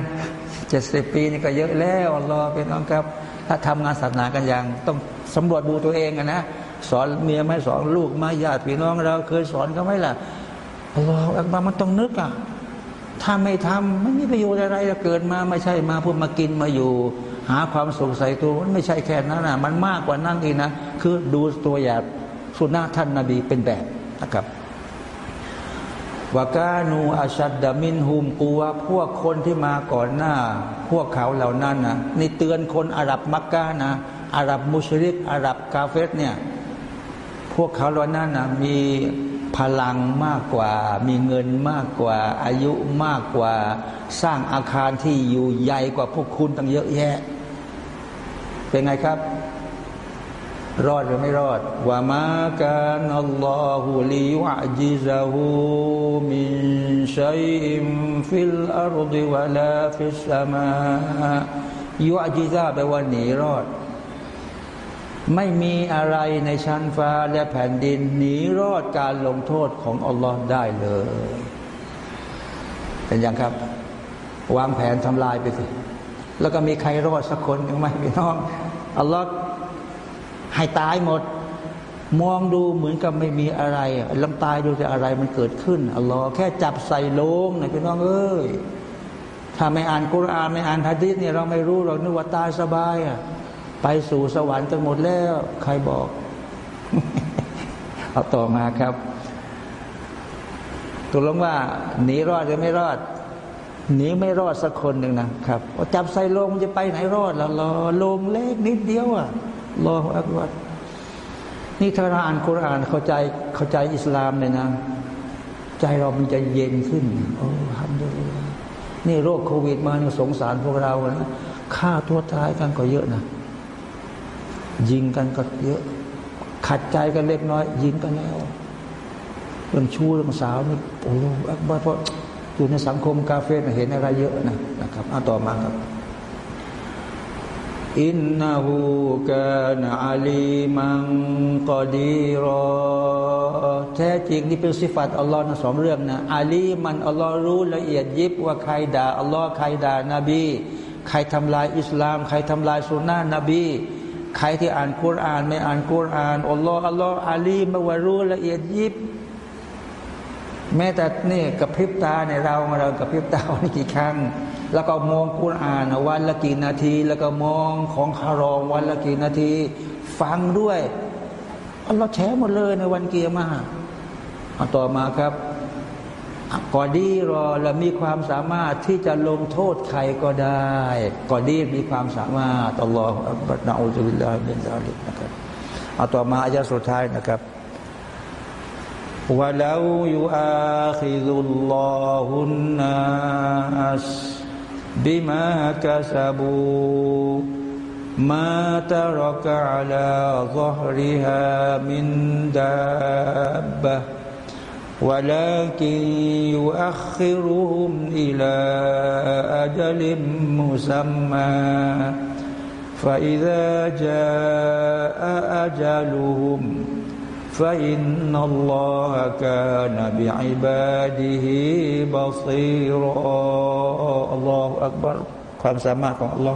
เจ็ดสิบปีนี่ก็เยอะแล้วอัลลอฮฺเป็นน้องครับ ถ้าทำงานศาสนากันอย่าง ต้องสำรวจดูตัวเองนะ สอนเมียไม่สอนลูกไม่ญาติพี่น้องเราเคยสอนเขาไหมล่ะอัลลอฮฺอักบามันต้องนึกอะถ้าไม่ทำไม่มีประโยชน์อะไรเกิดมาไม่ใช่มาเพื่อมากินมาอยู่ หาความสุขใส่ตัวมันไม่ใช่แค่นั้นนะมันมากกว่านั้นอีกนะ คือดูตัวอย่างสุนนะท่านนาบีเป็นแบบนะครับวากานูอาชัดดามินฮุมกูวพวกคนที่มาก่อนหน้า พวกเขาเหล่านั้นนะนี่เตือนคนอาหรับมักกะนะอาหรับมุชริกอาหรับกาเฟสเนี่ย พวกเขาเหล่านั้นนะมีพลังมากกว่า มีเงินมากกว่า อายุมากกว่า สร้างอาคารที่อยู่ใหญ่กว่าพวกคุณตั้งเยอะแยะ เป็นไงครับ รอดหรือไม่รอดوما كان الله ليعجزه من شيء في الأرض ولا في السماء يعجز แปลว่าหนีรอด ไม่มีอะไรในชั้นฟ้าและแผ่นดินหนีรอดการลงโทษของอัลลอฮ์ได้เลย เห็นยังครับ วางแผนทำลายไปสิ แล้วก็มีใครรอดสักคนยังไม่พี่น้องอัลลอฮ์ให้ตายหมด มองดูเหมือนกับไม่มีอะไรลำตายดูจะอะไรมันเกิดขึ้นอัลลอฮ์แค่จับใส่โลงนะพี่น้องเอ้ยถ้าไม่อ่านกุรอานไม่อ่านฮะดีษเนี่ยเราไม่รู้เรานึกว่าตายสบายอะ ไปสู่สวรรค์กันหมดแล้ว ใครบอก เอาต่อมาครับตกลงว่าหนีรอดหรือไม่รอดหนีไม่รอดสักคนหนึ่งนะครับจับใส่โลงจะไปไหนรอดแล้วรอลงเล็กนิดเดียวอะรออักบัดนี่ถ้าเราอ่านคุรานเข้าใจเข้าใจอิสลามเลยนะ ใจเรามันจะเย็นขึ้นโอ้ทำดูนี่โรคโควิดมาเนี่ยสงสารพวกเรานะฆ่าตัวตายกันก็เยอะนะ ยิงกันก็เยอะ ขัดใจกันเล็กน้อย ยิงกันแล้วเรื่องชู้เรื่องสาวนี่โอ้อักบัดเพราะอยู่ในสังคมกาเฟ่เห็นอะไรเยอะนะนะครับเอาต่อมาครับอินนาหูกานอาลีมังกอดีรอแท้จริงนี่เป็นสิฟัตอัลลอฮ์นะสองเรื่องนะอาลีมันอัลลอฮ์รู้ละเอียดยิบว่าใครด่าอัลลอฮ์ใครด่านาบี ใครทำลายอิสลาม ใครทำลายสุนนะนบี ใครที่อ่านคุราน ไม่อ่านคุรานอัลลอฮ์อัลลอฮ์อาลีมาวารู้ละเอียดยิบแม้แต่นี่กับพริบตาในเราเรากับพริบตาวันกี่ครั้ง แล้วก็มองคุรานวันละกี่นาที แล้วก็มองของคารองวันละกี่นาที ฟังด้วยอัลลอฮ์แฉหมดเลยในวันเกียร์มาเอาต่อมาครับ กอดีรอและมีความสามารถที่จะลงโทษใครก็ได้กอดีมีความสามารถอัลลอฮฺอัลลอฮฺนะอูซุบิลลาฮิมินซาลิกนะครับเอาต่อมาอายะสุดท้ายนะครับ ولو يؤاخذ الله الناس بما كسبوا ما ترك على ظهرها من دابه ولكن يؤخرهم إلى أجل مسمى فإذا جاء أجلهم فإن الله كان بعباده بصيرا الله أكبر ความสามารถของ Allah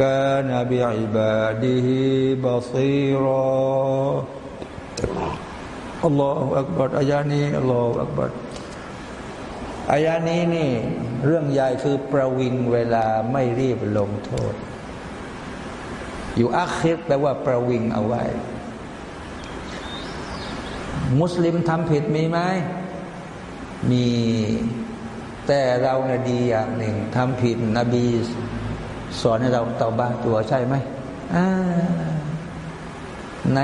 كان بعباده بصيرا الله أكبر อายานี้อัลลอฮฺอักบัรอายานี้นี่ เรื่องใหญ่คือประวิงเวลาไม่รีบลงโทษ อยู่อักคิดแปลว่าประวิงเอาไว้ มุสลิมทำผิดมีไหม มีแต่เราเนี่ยดีอย่างหนึ่งทำผิดนบี สอนให้เราเตาบ้าตัวใช่ไหมใน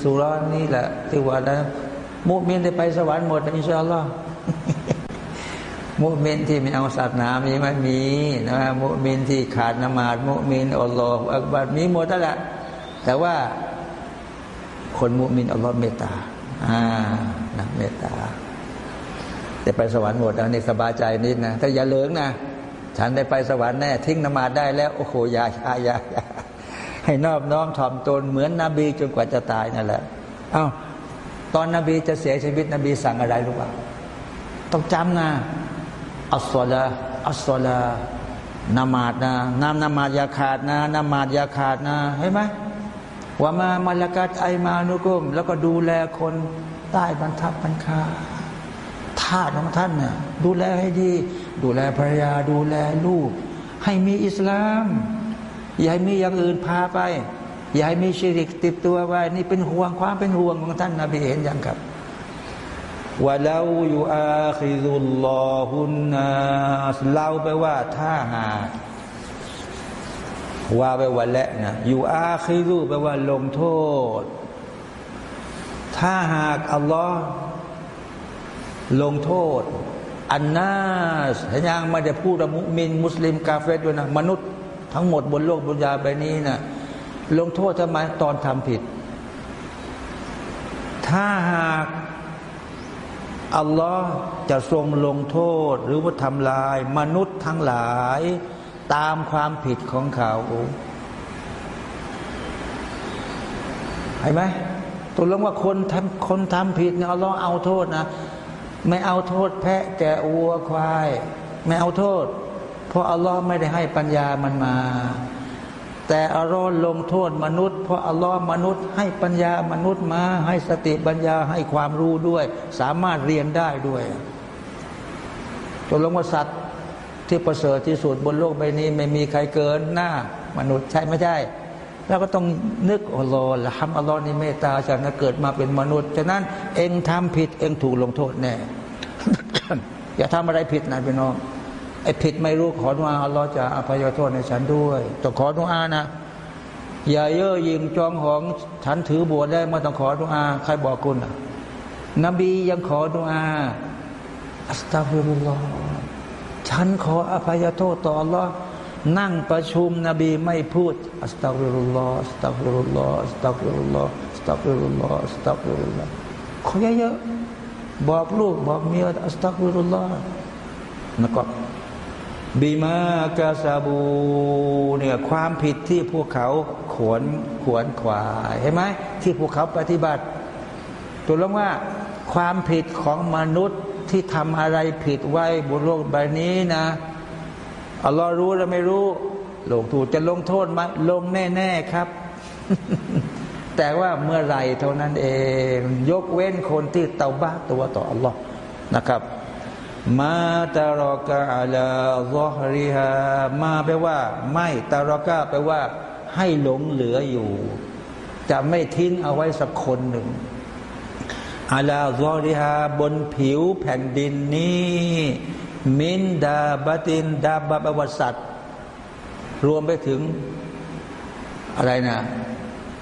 สุรานนี้แหละที่ว่านะมุมินได้ไปสวรรค์หมดอินชาอัลลอฮ์มุมินที่ม่เอาศาสนามีไหมมีนะมุมินที่ขาดนมาดมุมินอัลลอฮฺอักบัดมีหมดนั่นแหละ แต่ว่า คนมุมินอัลลอฮ์เมตตาอ่านะเมตตาจะไปสวรรค์หมดแล้วนี่สบายใจนิดนะแต่อย่าเลิงนะ ฉันได้ไปสวรรค์แน่ทิ้งนมาได้แล้วโอ้โหยาชายาให้นอบน้อมถ่อมตนเหมือนนบีจนกว่าจะตายนั่นแหละเอา้าตอนนบีจะเสียชีวิตนบีสั่งอะไรรู้ป่าต้องจำนะอัสซอลาอัสซอลานมาดนะนามนมาดยาขาดนะนมาดยาขาดนะเห็นไหมว่ามามาลกัดไอมานุกุม แล้วก็ดูแลคนใต้บรรทัดบรรคาทาสของท่านนะ่ะดูแลให้ดี ดูแลภรรยาดูแลลูก ให้มีอิสลาม อย่าให้มีอย่างอื่นพาไป อย่าให้มีชิริกติดตัวไว้ นี่เป็นห่วงความเป็นห่วงของท่านนาบีเห็นยังครับว่าเราอยู่อาคิรุลลอฮุนนาเราไปว่าถ้าหากว่าไปว่าและนะอยู่อาคิรุแปลว่าลงโทษ ถ้าหากอัลลอฮ์ลงโทษ อันนาสยังไม่ได้พูดมุมิน มุสลิมกาเฟตด้วยนะ มนุษย์ทั้งหมดบนโลกบนยาใบนี้นะลงโทษทำไมตอนทำผิด ถ้าหากอัลลอฮ์จะทรงลงโทษหรือว่าทำลาย มนุษย์ทั้งหลาย ตามความผิดของเขาเห็นไหมตัวลงว่าคนทำคนทำผิดเนี่ยอัลลอฮ์เอาโทษนะ ไม่เอาโทษแพะแกะวัวควาย ไม่เอาโทษ เพราะอัลลอฮ์ไม่ได้ให้ปัญญามันมา แต่อัลลอฮ์ลงโทษมนุษย์ เพราะอัลลอฮ์มนุษย์ ให้ปัญญามนุษย์มา ให้สติปัญญาให้ความรู้ด้วย สามารถเรียนได้ด้วยตัวลงว่าสัตว์ที่ประเสริฐที่สุดบนโลกใบนี้ ไม่มีใครเกินหน้ามนุษย์ใช่ไม่ใช่ แล้วก็ต้องนึกอัลลอฮ์ละฮัมอัลลอฮ์นี่เมตตาฉันนะเกิดมาเป็นมนุษย์ ฉะนั้นเองทำผิดเองถูกลงโทษแน่อย่าทำอะไรผิดนะพี่น้องไอ้ผิดไม่รู้ขอดุอาอัลลอฮ์จะอภัยโทษในฉันด้วยต้องขอดุอานะอย่าเย่อหยิ่งจองหองฉันถือบวชได้มาต้องขอดุอาใครบอกคุณอะนบียังขอดุอาอัสตัฟิรุลลอฮ์ฉันขออภัยโทษต่ออัลลอฮ์ นั่งประชุมนบีไม่พูดأستغفر الله أستغفر الله أستغفر الله أستغفر الله أستغفر الله ขอเยอะๆบอกลูกบอกเมียأستغفر الله นะก็بما كسبوا เนี่ยความผิดที่พวกเขาขวนขวนขวายเห็นไหมที่พวกเขาปฏิบัติตัวลงว่าความผิดของมนุษย์ที่ทำอะไรผิดไว้บนโลกใบนี้นะ อัลลอฮ์รู้แล้วไม่รู้ลงถูกจะลงโทษไหมลงแน่ๆครับ แต่ว่าเมื่อไรเท่านั้นเองยกเว้นคนที่เตาบ้าตัวต่ออัลลอฮ์นะครับ มาตารอกะอัลาซอฮริฮามาแปลว่า ไม่ตารอกะแปลว่า ให้หลงเหลืออยู่ จะไม่ทิ้งเอาไว้สักคนหนึ่งอาลาซอริฮาบนผิวแผ่นดินนี้ มินดาบตินดาบะวสัตรวมไปถึงอะไรนะ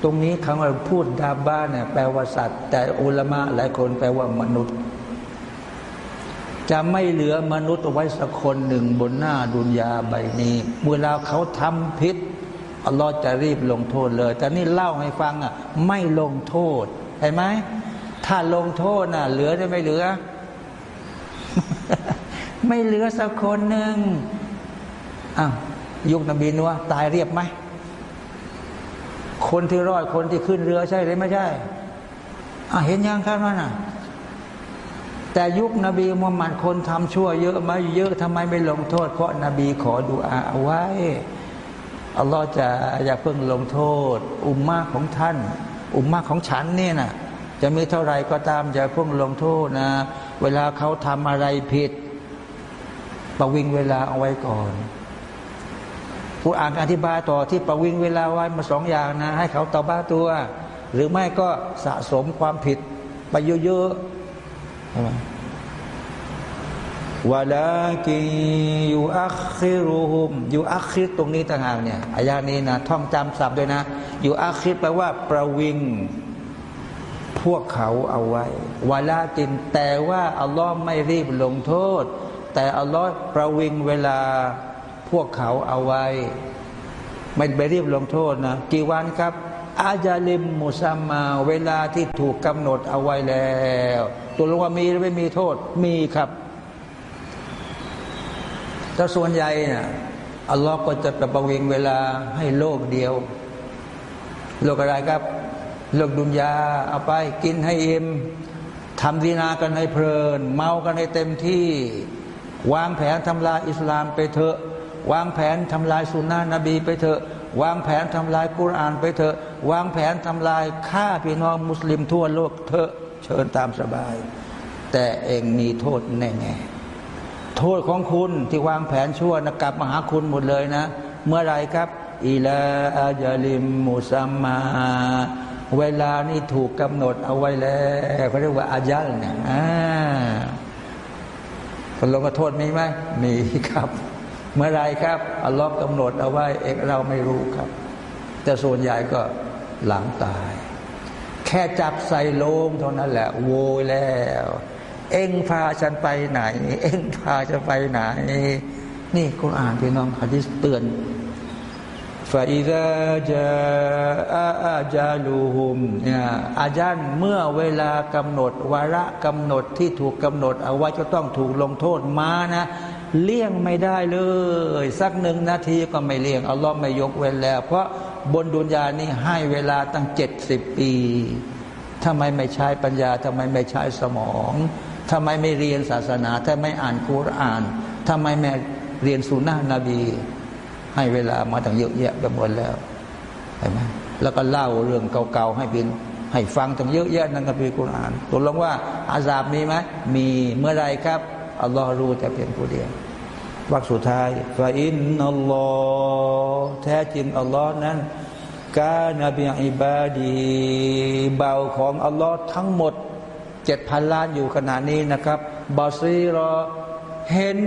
ตรงนี้คำว่าพูดดาบ้าเนี่ยแปลว่าสัตว์ แต่อุลมะหลายคนแปลว่ามนุษย์ จะไม่เหลือมนุษย์เอาไว้สักคนหนึ่งบนหน้าดุนยาใบนี้ เมื่อเราเขาทำพิษอัลลอฮ์จะรีบลงโทษเลย แต่นี่เล่าให้ฟังอะไม่ลงโทษเห็นไหมถ้าลงโทษน่ะ เหลือจะไม่เหลือ ไม่เหลือสักคนหนึ่งอ้าวยุคนบีนัวตายเรียบไหม คนที่รอดคนที่ขึ้นเรือใช่หรือไม่ใช่อะเห็นยังครับนั่นน่ะ แต่ยุคนบีมุฮัมมัดคนทำชั่ว เยอะไหมเยอะทำไมไม่ลงโทษ เพราะนบีขอดูอาเอาไว้อัลลอฮ์จะอย่าเพิ่งลงโทษ อุมมาของท่าน อุมมาของฉันเนี่ยนะจะมีเท่าไรก็ตามอย่าเพิ่งลงโทษนะ เวลาเขาทำอะไรผิด ประวิงเวลาเอาไว้ก่อนผู้อ่านอธิบายต่อที่ประวิงเวลาไว้มาสองอย่างนะ ให้เขาต่อบ้าตัว หรือไม่ก็สะสมความผิดไปเยอะๆวลากิยูอัคคิรุฮุมยูอัคคิตรงนี้ต่างหากเนี่ยอายานี้นะท่องจำศัพท์ด้วยนะยูอัคคิแปลว่าประวิงพวกเขาเอาไว้วาลากินแต่ว่าอัลลอฮ์ไม่รีบลงโทษ แต่อัลลอฮ์ประวิงเวลาพวกเขาเอาไว้ ไม่ไปรีบลงโทษนะ กี่วันครับ อาจาลิมมุซัมมาเวลาที่ถูกกำหนดเอาไว้แล้วตัวลงว่ามีหรือไม่มีโทษมีครับแต่ส่วนใหญ่นี่ยอัลลอฮ์ก็จะประวิงเวลาให้โลกเดียว โลกอะไรครับเลิกดุนยาเอาไปกินให้อิ่มทำดีนากันให้เพลิน เมากันให้เต็มที่ วางแผนทำลายอิสลามไปเถอะ วางแผนทำลายสุนนะนบีไปเถอะ วางแผนทำลายกุรอานไปเถอะ วางแผนทำลายฆ่าพี่น้องมุสลิมทั่วโลกเถอะเชิญตามสบาย แต่เองมีโทษแน่ๆโทษของคุณที่วางแผนชั่วนะกลับมาหาคุณหมดเลยนะ เมื่อไรครับอิลาอาจลิมมุซัมมาเวลานี่ถูกกำหนดเอาไว้แล้วเขาเรียกว่าอายัลเนี่ยอ่า คนลงโทษมีไหมมีครับ เมื่อไรครับอัลลอฮ์กำหนดเอาไว้เอกเราไม่รู้ครับ แต่ส่วนใหญ่ก็หลังตาย แค่จับใส่โลงเท่านั้นแหละ โวยแล้ว เอ็งพาฉันไปไหน เอ็งพาฉันไปไหน นี่คุณอ่านพี่น้องฮะดิษเตือน ฟาอิดะจาอาจาลูฮุมเนี่ยอาจารย์เมื่อเวลากำหนดวาระกำหนดที่ถูกกำหนด เอาไว้จะต้องถูกลงโทษมานะ เลี่ยงไม่ได้เลย สักหนึ่งนาทีก็ไม่เลี่ยงอัลลอฮ์ไม่ยกเว้นแล้ว เพราะบนดุนยานี้ให้เวลาตั้งเจ็ดสิบปีทำไมไม่ใช้ปัญญาทำไมไม่ใช้สมองทำไมไม่เรียนศาสนาถ้าไม่อ่านคุรานทำไมไม่เรียนสุนนะนบี ให้เวลามาตั้งเยอะแยะไปหมดแล้วเห็นไหมแล้วก็เล่าเรื่องเก่าๆให้พินให้ฟังตั้งเยอะแยะนั่นก็เป็นกุรอานตกลงว่า อาซาบมีไหมมีเมื่อไรครับอัลลอฮ์รู้แต่เพียงผู้เดียววักสุดท้ายฟาอินนัลลอฮ์แท้จริงอัลลอฮ์นั้นกานบีอิบาดีเบาของอัลลอฮ์ทั้งหมดเจ็ดพันล้านอยู่ขณะนี้นะครับบาซีรอเห็น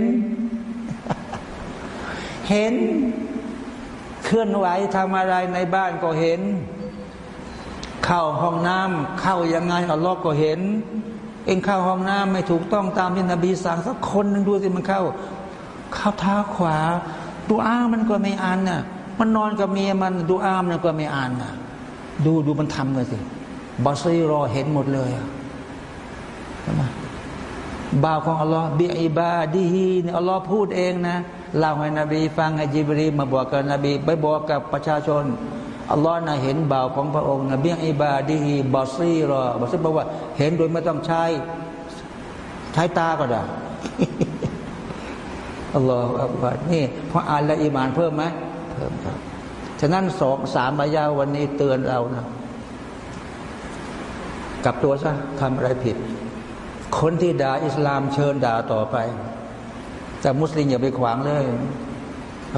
เห็น เคลื่อนไหวทำอะไรในบ้านก็เห็น เข้าห้องน้ำเข้ายังไงอัลลอฮ์ก็เห็น เองเข้าห้องน้ำไม่ถูกต้องตามที่นบีสั่งสักคนนึงดูสิมันเข้า เข้าเท้าขวาดูอ้ามันก็ไม่อ่านน่ะมันนอนกับเมียมันดูอ้ามมันก็ไม่อ่านน่ะดูดูมันทำเลยสิบาซีรอเห็นหมดเลยบ่าวของอัลลอฮ์บิอิบาดีฮีนี่อัลลอฮ์พูดเองนะ เล่าให้นบี ฟังให้จิบรีมาบอกกับนบี ไปบอกกับประชาชนอัลลอฮ์นะเห็นบ่าวของพระองค์بعباده بصيرا بصير บอกว่า เห็นโดยไม่ต้องใช้ใช้ตาก็ได้الله أكبر นี่พออ่านแล้วอีหมานเพิ่มไหมเพิ่มครับฉะนั้นสองสามอายาวันนี้เตือนเรานะกลับตัวซะทำอะไรผิด คนที่ด่าอิสลามเชิญด่าต่อไป แต่มุสลิมอย่าไปขวางเลย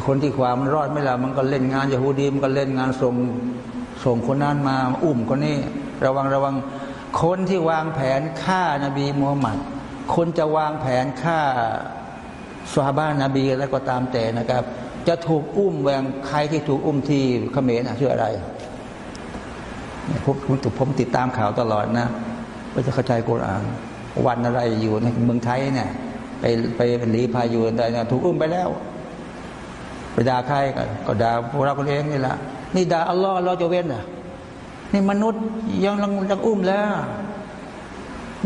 คนที่ขวางมันรอดไม่ละมันก็เล่นงานยาฮูดีมันก็เล่นงานส่งส่งคนนั้นมาอุ้มคนนี้ ระวังระวังคนที่วางแผนฆ่านาบีมูฮัมหมัด คนจะวางแผนฆ่าสวาบ้านนาบีแล้วก็ตามแต่นะครับ จะถูกอุ้มแวงใครที่ถูกอุ้มที่เขมรชื่ออะไรผมผมผมติดตามข่าวตลอดนะก็จะเข้าใจกุรอานวันอะไรอยู่ในเมืองไทยเนี่ย ไปไปหลีพายุแต่ถูกอุ้มไปแล้ว ไปด่าใครกันก็ด่าพวกเราคนเองนี่แหละนี่ด่าอัลลอฮ์เราจะเว้นอะนี่มนุษย์ยังยังยังอุ้มแล้ว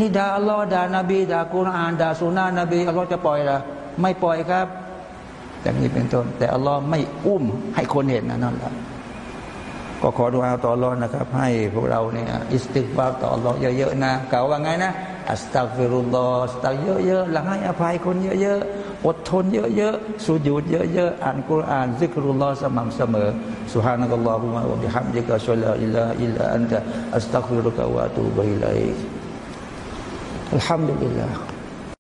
นี่ด่าอัลลอฮ์ด่านบีด่ากุรอานด่าสุนานะนบีอัลลอฮ์จะปล่อยละไม่ปล่อยครับอย่างนี้เป็นต้น แต่อัลลอฮ์ไม่อุ้มให้คนเห็นนะนั่นแหละก็ขอดูอาต่ออัลลอฮ์นะครับ ให้พวกเราเนี่ยอิสติกบาต่ออัลลอฮ์เยอะๆนะกล่าวว่าไงนะ أستغفر الله استغفر เยอะๆละให้อภัยคนเยอะๆอดทนเยอะๆสุญูดเยอะๆอ่านกุรอานذكر الله สม่ำเสมอسبحانك اللهم وبحمدك أشهد أن لا إله إلا أنت أستغفرك وأتوب إليك الحمد لله